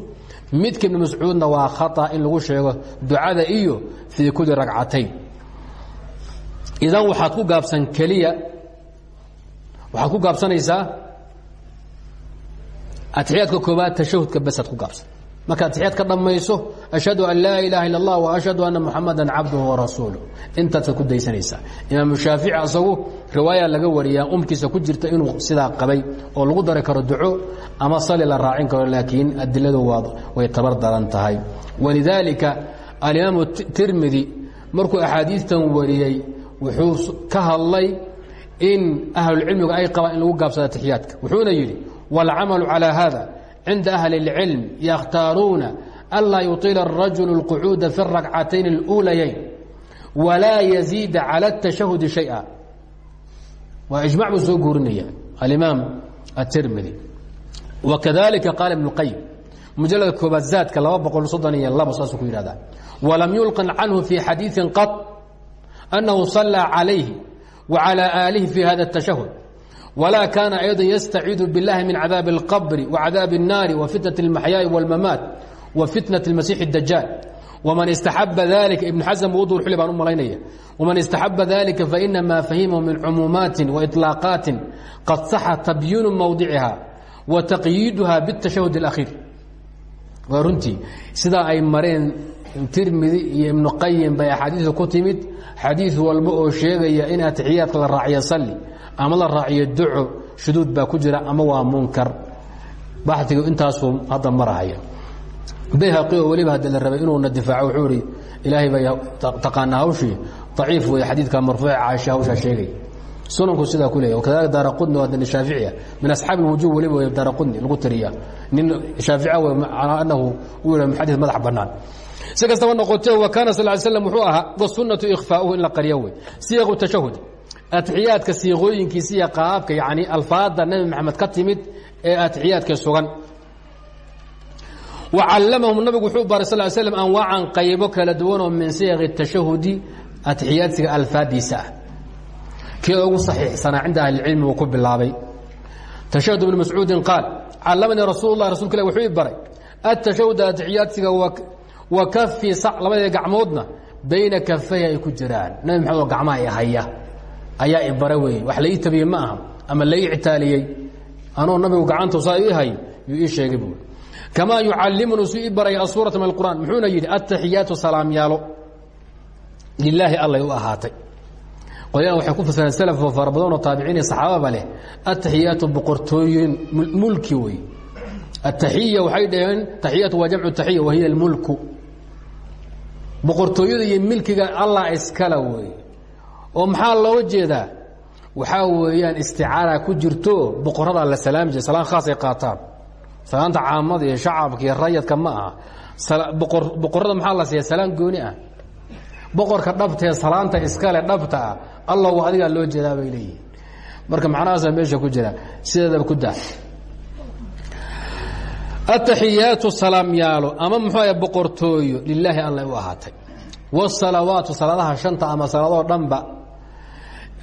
Midka ibn mascuudna waa khaa in lagu sheego ducada iyo fii kuli ragcatayn idan waxaad ku gaabsan keliya waxaad ku gaabsanaysaa atixiyaadka koobaad tashahudka basaad ku gaabsan. Markaad atixiyaad ka dhammayso ashhadu an laa ilaaha illa اllah waashhadu anna muxamada cabduhu warasuuluh intaasaad ku daysanaysaa imaamu shaafici asagu riwaaya laga wariyaa umkiisa ku jirta inuu sidaa qabay oo lagu dari karo duco ama sali la raacin karo laakiin adiladu way tabar daran tahay walidaalika alimaamu tirmidi markuu axaadiistan wariyey wuxuu ka hadlay in ahlulcilmigu ay qabaan in lagu gaabsado atixiyaadka wuxuuna yidhi wاlcamalu calى hada cinda ahli اlcilm yakhtaaruuna anlaa yuطila الrajul اlqucuuda fi الrakcatayn اlأuulayayn walaa yaziida calى الtashahudi شhayئa waa ijmac buu soo guurinaya alimaam aلtirmidi wakadalika qaala ibn اlqayim mujalada koobaad zaadka laba boqol soddon iyo labo saasuu ku yihahdaa walam yulqan canhu fi xadiiثi qaط أنه صلى عليه وعلى آله في هذا التشهد ولا كان أيضا يستعيذ بالله من عذاب القبر وعذاب النار وفتنة المحياء والممات وفتنة المسيح الدجال ومن استحب ذلك ابن حزم وضو الحلي بان أمالينية ومن استحب ذلك فإنما فهمه من عمومات وإطلاقات قد صح تبيين موضعها وتقييدها بالتشهد الأخير ورنتي سدا أي مرين tirmidi iyo ibnu qayim bay axaadiisu ku timid xadiid walba oo sheegaya in atixiyaadka la raaciyo salli ama la raaciyo duco shuduud baa ku jira ama waa munkar baxdigu intaasuu hadda marahaya bayhaqi oo weliba hadda la rabay inuuna difaaco wuxuu ihi ilaahay bay taqaanaa hawshii daciif weeye xadiidka marfuuca caaisha hawshaa sheegay. Sunanku sidaa ku leeya wakadalika daara qudni waa nin shaaficiya min asxaabi lwujuh weliba wey daara qudni lagu tiriya nin shaafica wey calaa annahu uu yidhah xadiis madax bannaan. Si kastaba noqotee wa kaana sal ly slam wuxuu ahaa wasunnatu ikhfaauhu in la qaryo wey siiqu tashahud atixiyaadka siiqooyinkiisa iyo qaabka yacni alfaadda nebi maxamed ka timid ee atixiyaadka sugan wa callamahum nabigu wuxuu baray sal ly slam anwaacan qaybo kala duwanoo min siiqi tashahudi atixiyaadsiga alfaadiisa ah kii ugu saxiixsanaa cinda ahlicilmi uu ku bilaabay. Tashahud ibnu mascuudin qaal callamanii rasuul lah rasulka wuxuu i baray atashahud atixiyaadsiga wa kafi sac labadee gacmoodna bayna kafay ay ku jiraan. Nabi maxamed gacmaha ay haya ayaa weeye. Wax la ii ma aha ama la ii anoo nabigu gacanta saa ii hay yuu kamaa yucallimunu su ii baraya asuurata min alqur'an muxuuna yidhi attaxiyaatu salaamyaalo lilaahi allay u ahaatay qolyana waxay ku fasireen selafoo fara badan oo taabiciin iyo saxaababa leh attaxiyaatu boqortooyin mulki wey attaxiya waxay dhaheen taxiyatu waa jamcu taxiya wahiya almulku boqortooyada iyo milkiga allah iskala wey oo maxaa looga jeedaa waxaa weeyaan isticaara ku jirto boqoradaa la salaami jira salaan khaasay qaataan salaanta caamada iyo shacabka iyo rayadka ma aha. Boqorada maxaa la siiya salaan gooni ah. Boqorka dhabtee salaanta iskale dhabta ah allow adigaa loo jeedaa bay leeyihiin marka macnahaasaa meesha ku jira. Sideedaba ku daa. Ataxiyaatu salaamyaalo ama muxuu aha boqortooyo lilaahi alla u ahaatay. Wsalawaatu salaadaha shanta ama salaadoo dhanba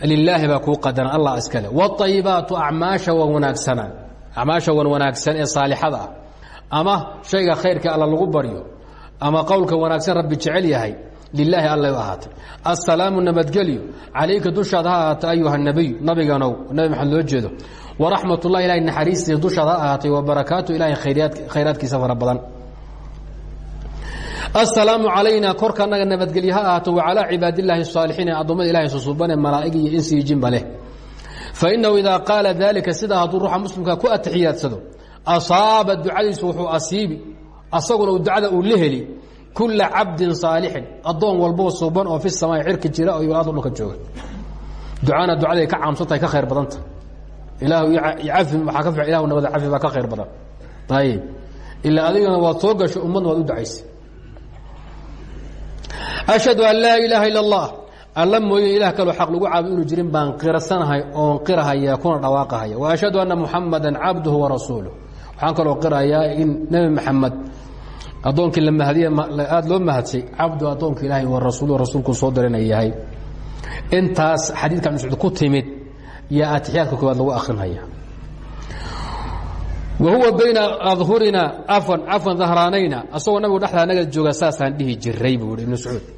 lilaahi baa kuu qadaran allah iskale wاayibaatu acmaasha wan wanaagsanaa acmaasha wan wanaagsan ee saalixada ah ama shayga khayrka alla lagu baryo ama qowlka wanaagsan rabbi jecel yahay lilaahi alla ahaatay. Assalaamu nabadgelyo calayka dushaad ha ayuha nabiy nabiganow nabi maxamed loo jeedo. Waraxmat ullahi ilahay naxariistiisa dushaad ha ahaatay wabarakaatu ilahay khayraadkiisa fara badan. Asalaamu calayna korka anaga nabadgelye ha ahaato wacalaa cibaadillaahi الsaalixiin ee addoommada ilahay susuubane malaa'ig iyo jinba leh fainahu idaa qaala dalika sidaa hadduu ruuxa muslimka ku atixiyaadsado asaaba ducadiisu wuxuu asiibi asaguna ducada uu la heli kula cabdin saalixin addoon walboo suuban oo fi samaa cirka jira oo aad dhulka jooga ducana ducaday ka caamsantahay ka khayr badanta ilaahu cafi waaa ka ilahu nabada cafi baa ka khayr badan ayib ilaa adigana waad soo gasho ummadna waad u ducaysa ashhadu an laa ilaaha ila اllah alla mooye ilah kaloo xaq lagu caabudo inu jirin baan qirasanahay oon qirahaya kuna dhawaaqahaya. Wa ashhadu anna muxamada cabduhu warasuuluh waxaan kaloo qirahayaa in nebi maxamed addoonkii la mahadiye aada loo mahadsay cabdu addoonka ilaahay wa rasuulu rasuulku soo dirana yahay. Intaas xadiidka ibn scuud ku timid yaa atixiyaadka koowaad lagu akrinaya wa bayna adhurina afan cafan dahraanayna asagoo nabigu dhexdaa naga jooga saasaan dhihi jiray buu ihi ibnu sacuud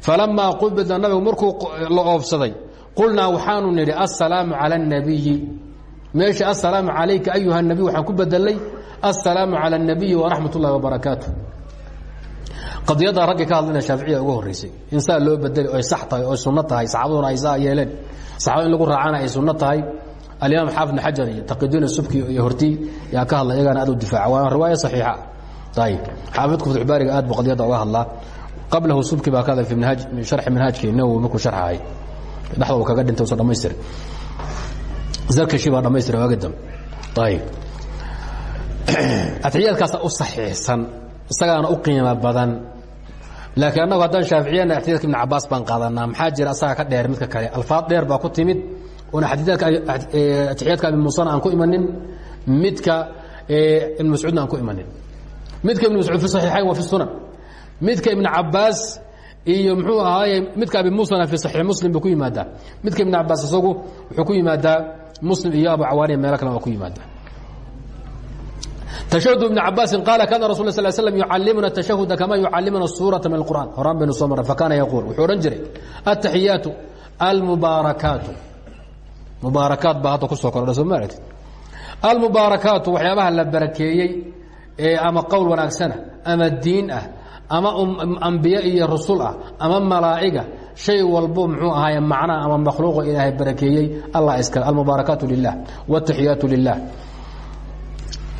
falamaa qubida nabigu markuu la oofsaday qulnaa waxaanu nidhi assalaamu cala الnabiyi meesha assalaamu calayka ayuha nabiy waxaan ku bedelay assalaamu cala الnabiyi waraxmat ullahi wabarakaatu qadiyadda raggi ka hadlayna shaaficiya uga horreysay in saa loo bedeli oy sax tahay oy sunno tahay saxaabaduna ay saa yeeleen saxaabada in lagu raacana ay sunno tahay alimaam xaafid bn xajar iyo taqidiin subki iyo horti yaa ka hadla iyagana aad u difaaca waa riwaaya saxiixa ayib xaafidku fatxubaariga aad buu qadiyadda uga hadlaa qablahu subki baa ka hadlay fi minhaaj min sharxi minhaajkii nawowi markuu sharxahay dhexda uu kaga dhintay usan dhamaystir zarkashi baa dhamaystira waagi dambe ayib. Atixiyaadkaasa u saxiixsan isagaana u qiimo badan. Laakiin annagu haddaan shaaficiyana axtiyadka ibn cabaas baan qaadanaa. Maxaa jira asaga ka dheer midka kale? Alfaad dheer baa ku timid. Oona atixiyaadka abi muusana aan ku imanin. Midka ibn mascuudna aan ku imanin. Midka ibn mascuud fi saxiixayn wa fi sunan midka ibn cabaas iyo muxuu ahaaye midka abi muusana fi saxiix muslim buu ku yimaadaa midka ibn cabaas isagu wuxuu ku yimaadaa muslim iyo abu cawaaniya meelo kale waa ku yimaadaa تشhهد بن cabاasi قال kاna رsul صل sلم يucalimuna التشhهد kama يucalimuna الsوuرaةa min القرآن horaan baynu soo marray fakana yquل wuxuu odhan jiray التaحiyaaت الmubaarakaat mubaarakaat baa hadda kusoo kordha soo maaragti almubaarakaatu waxyaabaha la barakeeyey ee ama qowl wanaagsana ama diin ah ama ambiye iyo rusul ah ama malaa'iga shay walbo muxuu ahaaye macnaha ama makhluuqo ilaahay barakeeyey allah iskale almubaarakaatu lilah wاtaxiyaatu lilah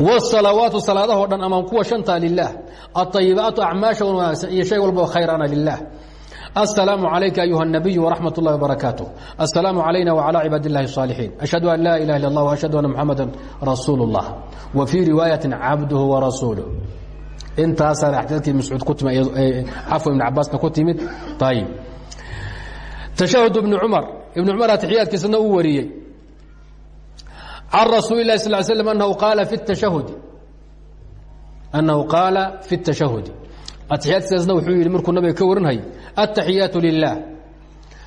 wالsalawaatu salaadahoo dhan ama kuwa shanta lilah aطayibaatu acmaasha wanaagsan iyo shay walbo khayrana lilah السلام عليك أيها النبي ورحمة الله وبركاته السلام علينا وعلى عباد الله الصالحين أشهد أن لا إله إلا الله وأشهد أن محمدا رسول الله وفي رواية عبده ورسوله intaasaa adkii mauud kuaw ibn cabaasna ku timid. Ayb tashahud ibn cumar. Ibn cumar atixiyaadkiisana uu wariyey. Can rasuuli lahi sal slm anahu qaala fi اtashahudi annahu qaala fi اtashahudi atixiyaadkiisna wuxuu yihi markuu nabiga ka warinhay ataxiyaatu lilah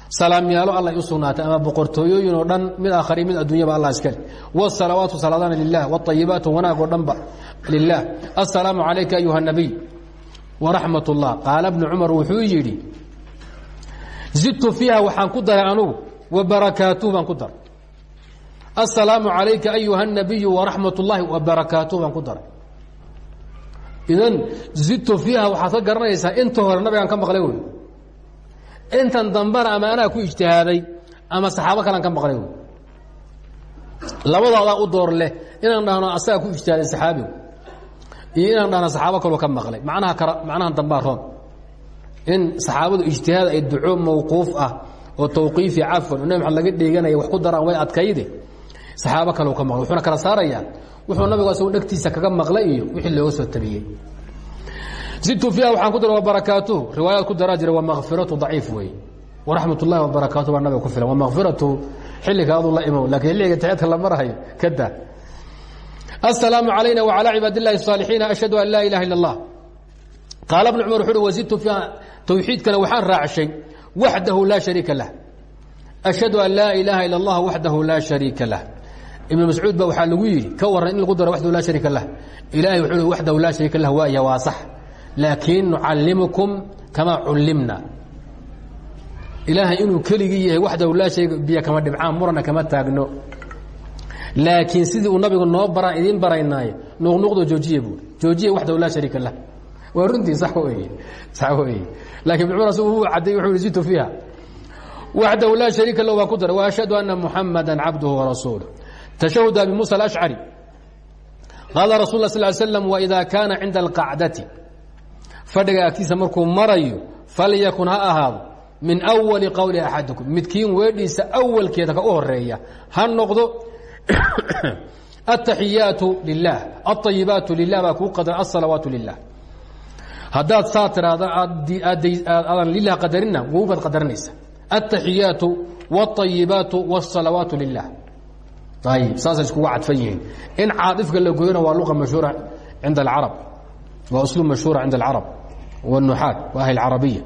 salaamyaalo alla u sugnaatay ama boqortooyooyin oo dhan mid aakhari mid adduunyaba allah iskale wالsalawaatu salaadana lilah wالطayibaatu wanaag oo dhanba lilah aلsalaamu calayka ayuha الnabiy waraxmat اllah qaala bnu cumar wuxuu yidhi zidtu fiiha waxaan ku daray anugu wa barakaatuh baan ku daray aلsalaamu عalayka ayuha الnabiyu وaraxmat اllahi وbarakaatuh baan ku daray idan zidtu fiiha waxaad ka garanaysaa inta hore nabigaan ka maqlay wey intan dambena ama anaa ku ijtihaaday ama saxaabo kalan ka maqlay labadaadaa u door leh inaan dhahno asagaa ku ijtihaaday saxaabigu iyo inaan dhahno saxaabo kaloo ka maqlay. Manaha kara macnaha dambaa roon. In saxaabadu ijtihaad ay duco mawquuf ah oo tawqiifi cafan oo nabi maxamed laga dheeganaya wax ku daraan way adkayde saxaabo kaleu ka maqlay. Wuxuuna kala saarayaa. Wuxuu nabigu asagoo dhegtiisa kaga maqlay iyo wixii looga soo tabiyey zidtu fiiha waxaan ku dar wa barakaatuhu riwaayaad ku daraa jira wamakfiratu daciif wey waraxmat ullahi wabarakaatu baa nabiga ku filan wamakfiratu xilliga aduu la imo lakiin xilliga taxiyaadka la marahayo kada asalaamu calayna wacalaa cibaad illahi asaalixiina ashhadu an laa ilaha illa allah qaala bnu cumar wuxu uhi wasidtu fiiha towxiidkana waxaan raacshay waxdahu laa shariika lah ashhadu an laa ilaaha ila allah waxdahu laa shariika lah ibn mascuud ba waxaa lagu yidhi ka waran in lagu daro waxdahu laa shariika lah ilahay wuxuu i waxdahu laa shariika lah waaya waa sax laakiin nucallimkum kamaa cullimna. Ilaahay inuu keligii yahay waxdaw laa sheega biyo kama dhibcaan murana kama taagno. Laakiin sidii uu nabigu noo baraan idiin baraynaayo nuqnuqdo joojiye joojiye waxdaw laa shariika lah. Waa runtii sax weeye sax weeye laakiin ibn cumar suu u cadday wuxuu yihi zitu fiiha. Waxdahu laa shariika lah waa ku daray waashhadu anna muxamada cabduhu warasuuluh tashahud abi muusa alashcari qaala rasul la sal l slam waidaa kaana cinda alqacdati fadhiga agtiisa markuu marayo falyakun ha ahaado min awali qowli axadikum midkiin weedhiisa awalkeeda ka u horreeya ha noqdo ataxiyaatu lilah aayibaatu lilah baa kuu qadara asalawaatu lilah haddaad saa tiraahdo aadan lilah qadarina wowbaad qadaranaysa ataxiyaatu wاayibaatu wاsalawaatu lilah ayib saasay iskuga cadfan yihiin. In caadifka la goyona waa luqa mashhuura cinda alcarab waa usluub mashhuura cinda alcarab wالnuxaat wa ahli اcarabiya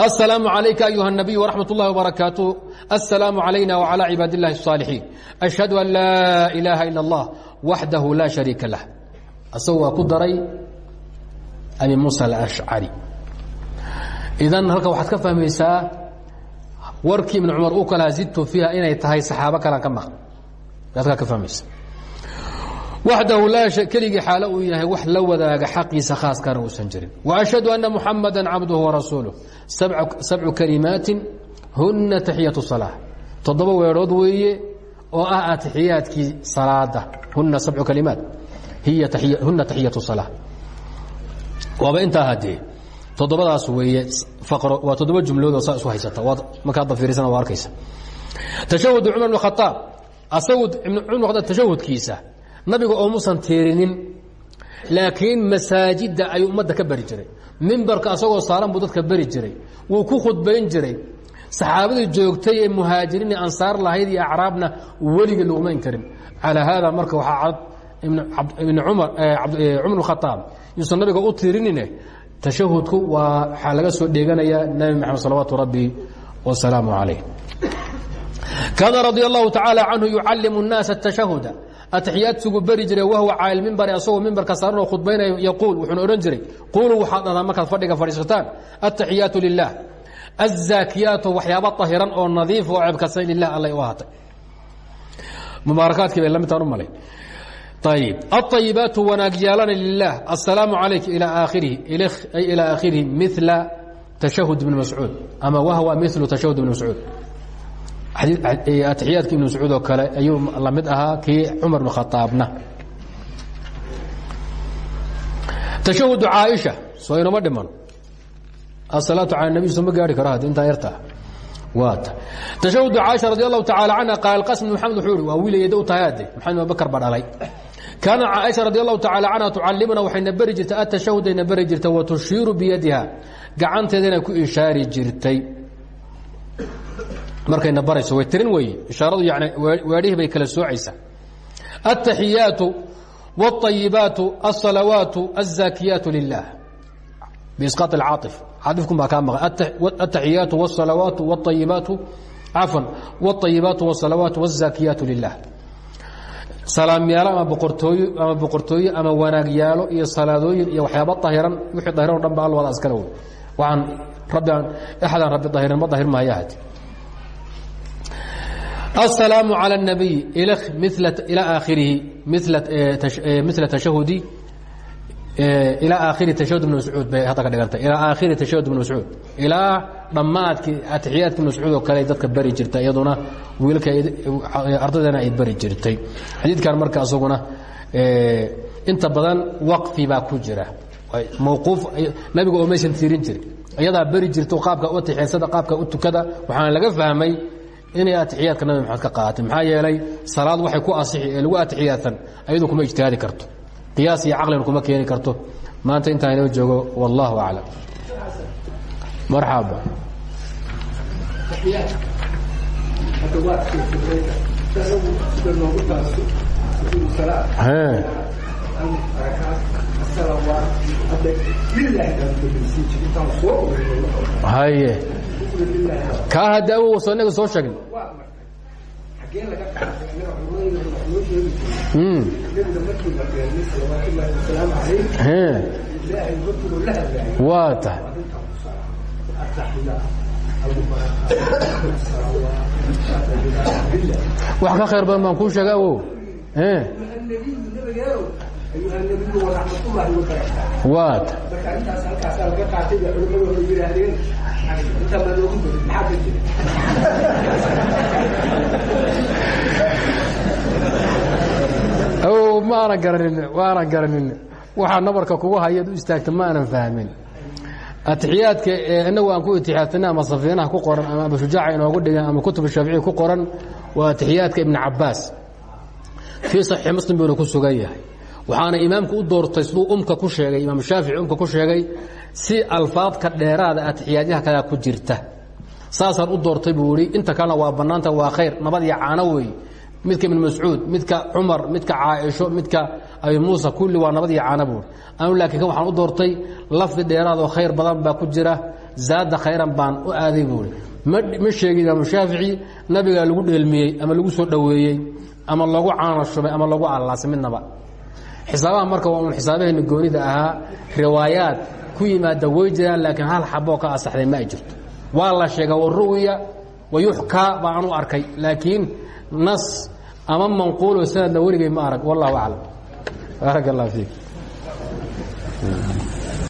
السلام عليka أيuهa النبي ورحمaة اللhi وبaرaكاaته السلام علينا وعلى عباad اللhi الصالحين أشهد أن لا إلaهa إلا الله وحده لا شhريكa لaه asag waa ku daray أبي موسى الأشعري idan halka waxaad ka fahmaysaa warkii ibn cumar uu kalaha zidtu fiiha inay tahay saxaabo kalan ka maq adkaa ka fahmaysa waxdahu laa keligii xaalo uu yahay wax la wadaaga xaqiisa khaaskana uusan jirin waashhadu anna muxamada cabduhu warasuuluh sabcu kalimaatin huna taxiyatu salaa toddoba weedhood weeye oo ah atixiyaadkii salaada huna sabcu kalimaat huna taxiyatu salaa waaba intaa hadee toddobadaas weeye waa toddoba jumloodoo saa isu haysata waad markaad dafiirisana waa arkaysa tashahud cumar bn khaaab asagu tashahudkiisa nabiga oo musan tiirinin laakiin masaajidda ayuu ummadda ka bari jiray. Mimbarka asagoo saaran buu dadka beri jiray. Wuu ku khudbayn jiray. Saxaabadii joogtay ee muhaajiriin ee ansaar lahayd iyo acraabna weligii laguma inkarin calaa haada marka waxaa ibn cumar cumar khaaab yuusan nabiga u tiirinine tashahudku waa waxaa laga soo dheeganaya nabi maxamed salawaatu rabbi wasalaamu calayh. Kaana radia allahu tacaala canhu yucallimu nnaasa tashahuda atixyaadkigu beri jira wahwa caayil mimbari asagoo mimbarka saaran oo khudbaynaya yaquul wuxuuna odhan jiray quuluu waxaad dhahdaan markaad fadhiga fadhiisataan. Ataxiyaatu lilah azaakiyaatu waxyaaba tahiran oo nadiif oo ah, ceebkasan lilah alla u ahaatay. Mubaarakaadkii bay lamidtaan u malay. Ayib aayibaatu wanaag yeelana lilah assalaamu calayk ilaa aakhirihi ay ilaa aakhirihi mila tashahud ibni mascuud. Ama wahwa milu tashahud ibni mascuud atixiyaadka ibn mascuud oo kale ayuu la mid ahaa kii cumar bn khaaabna tashahudu caaisha soo inoma dhiman. Asalaatu cala nabiy soo ma gaari karo had intaa yartaa waata tashahudu caaisha radi allahu tacaala canha qaal qasm maxamed wuxuu ihi waa wiilayada u tahay ade maxamed abubakar baa dhalay. Kaana caaisha radi allahu tacaala canha tucalimuna waxayna beri jirtay atashahudayna beri jirtay wa tushiiru biyadiha gacanteedana ku ishaari jirtay markayna barayso way tirin weeye ishaaradu yani weedhihii bay kala soocaysaa التaxiyaatu والطayibaatu الصalawaatu الزaakiyaatu lilah بisqaaط الcaaطف caaطifkun baa kaa maqan التaxiyaatu والصalawaatu والطayibaatu cafwan والطayibaatu والصalawaatu والزaakiyaatu lilah salaamyaalo ama boqortooyo ama boqortooyo ama wanaagyaalo iyo salaadooyin iyo waxyaaba dahiran wixii dahiran o dhan ba all wada askale wey waxaan rabbi aan axadaan rabbi dahirin ma dahir mahayahad السلام على النبي إلى آخره مثل مثل تشهد إلى آخر تشهد بن مسعود bay hadda ka dhigantay إلى آخر تشهد بن مسعود ilaa dhammaadkii atixiyaadka ibn mascuud oo kale dadka bari jirta iyaduna wiilka ardaydana ay bari jirtay xadiidkan marka asaguna inta badan waqfi baa ku jira mawquuf nabiga oo maysan tiirin jirin iyadaa beri jirto qaabka u atixiyaadsada qaabka u tukada waxaana laga fahmay inay atixiyaadka nabi maxamed ka qaadatay maxaa yeelay salaad waxay ku asixi ee lagu atixiyaadsan ayadu kuma ijtihaadi karto. Qiyaas iyo caqlina kuma keeni karto. Maanta intaa inoo joogo wallahu aclam. Marxaba. Haye kaa hadda awoso inaga soo sheegna waa tahay wax ka khayr badan baan kuu sheega awow ta o ma aanan garanin waanan garanin. Waxaa nabarka kugu hayaad u istaagta ma aanan fahmin atixiyaadka inagu aan ku itixaadsana ama safiinaha ku qoran ama abushujaaca inoogu dhigan ama kutub shaafici ku qoran waa atixiyaadka ibn cabaas fii saxiix muslim buuna ku sugan yahay waxaana imaamku u doortay siduu umka ku sheegay imaam shaafici umka ku sheegay si alfaadka dheeraada atixiyaadyaha kalea ku jirta. Saasaan u doortay buu inta kalena waa bannaanta waa khayr. Nabad iyo caano weeye midka ibn mascuud midka cumar midka caaisho midka abi muusa kulli waa nabad iyo caana buui anu laakiin waxaan u doortay lafdi dheeraadoo khayr badan baa ku jira zaada khayran baan u aaday buui ma sheegin imaamu shaafici nabigaa lagu dheelmiyey ama lagu soo dhoweeyey ama lagu caana shubay ama lagu allaasay midnaba xisaabaha marka waa un xisaabaheena goonida ahaa riwaayaad ku yimaada way jiraan laakiin hal xaboo ka asaxday ma ay jirto. Waa la sheega waru'ya wayuxkaa baa anu arkay. Laakiin nas ama manquulo sanadna weligay ma arag. Wallahu aclam. Baarak allah fiik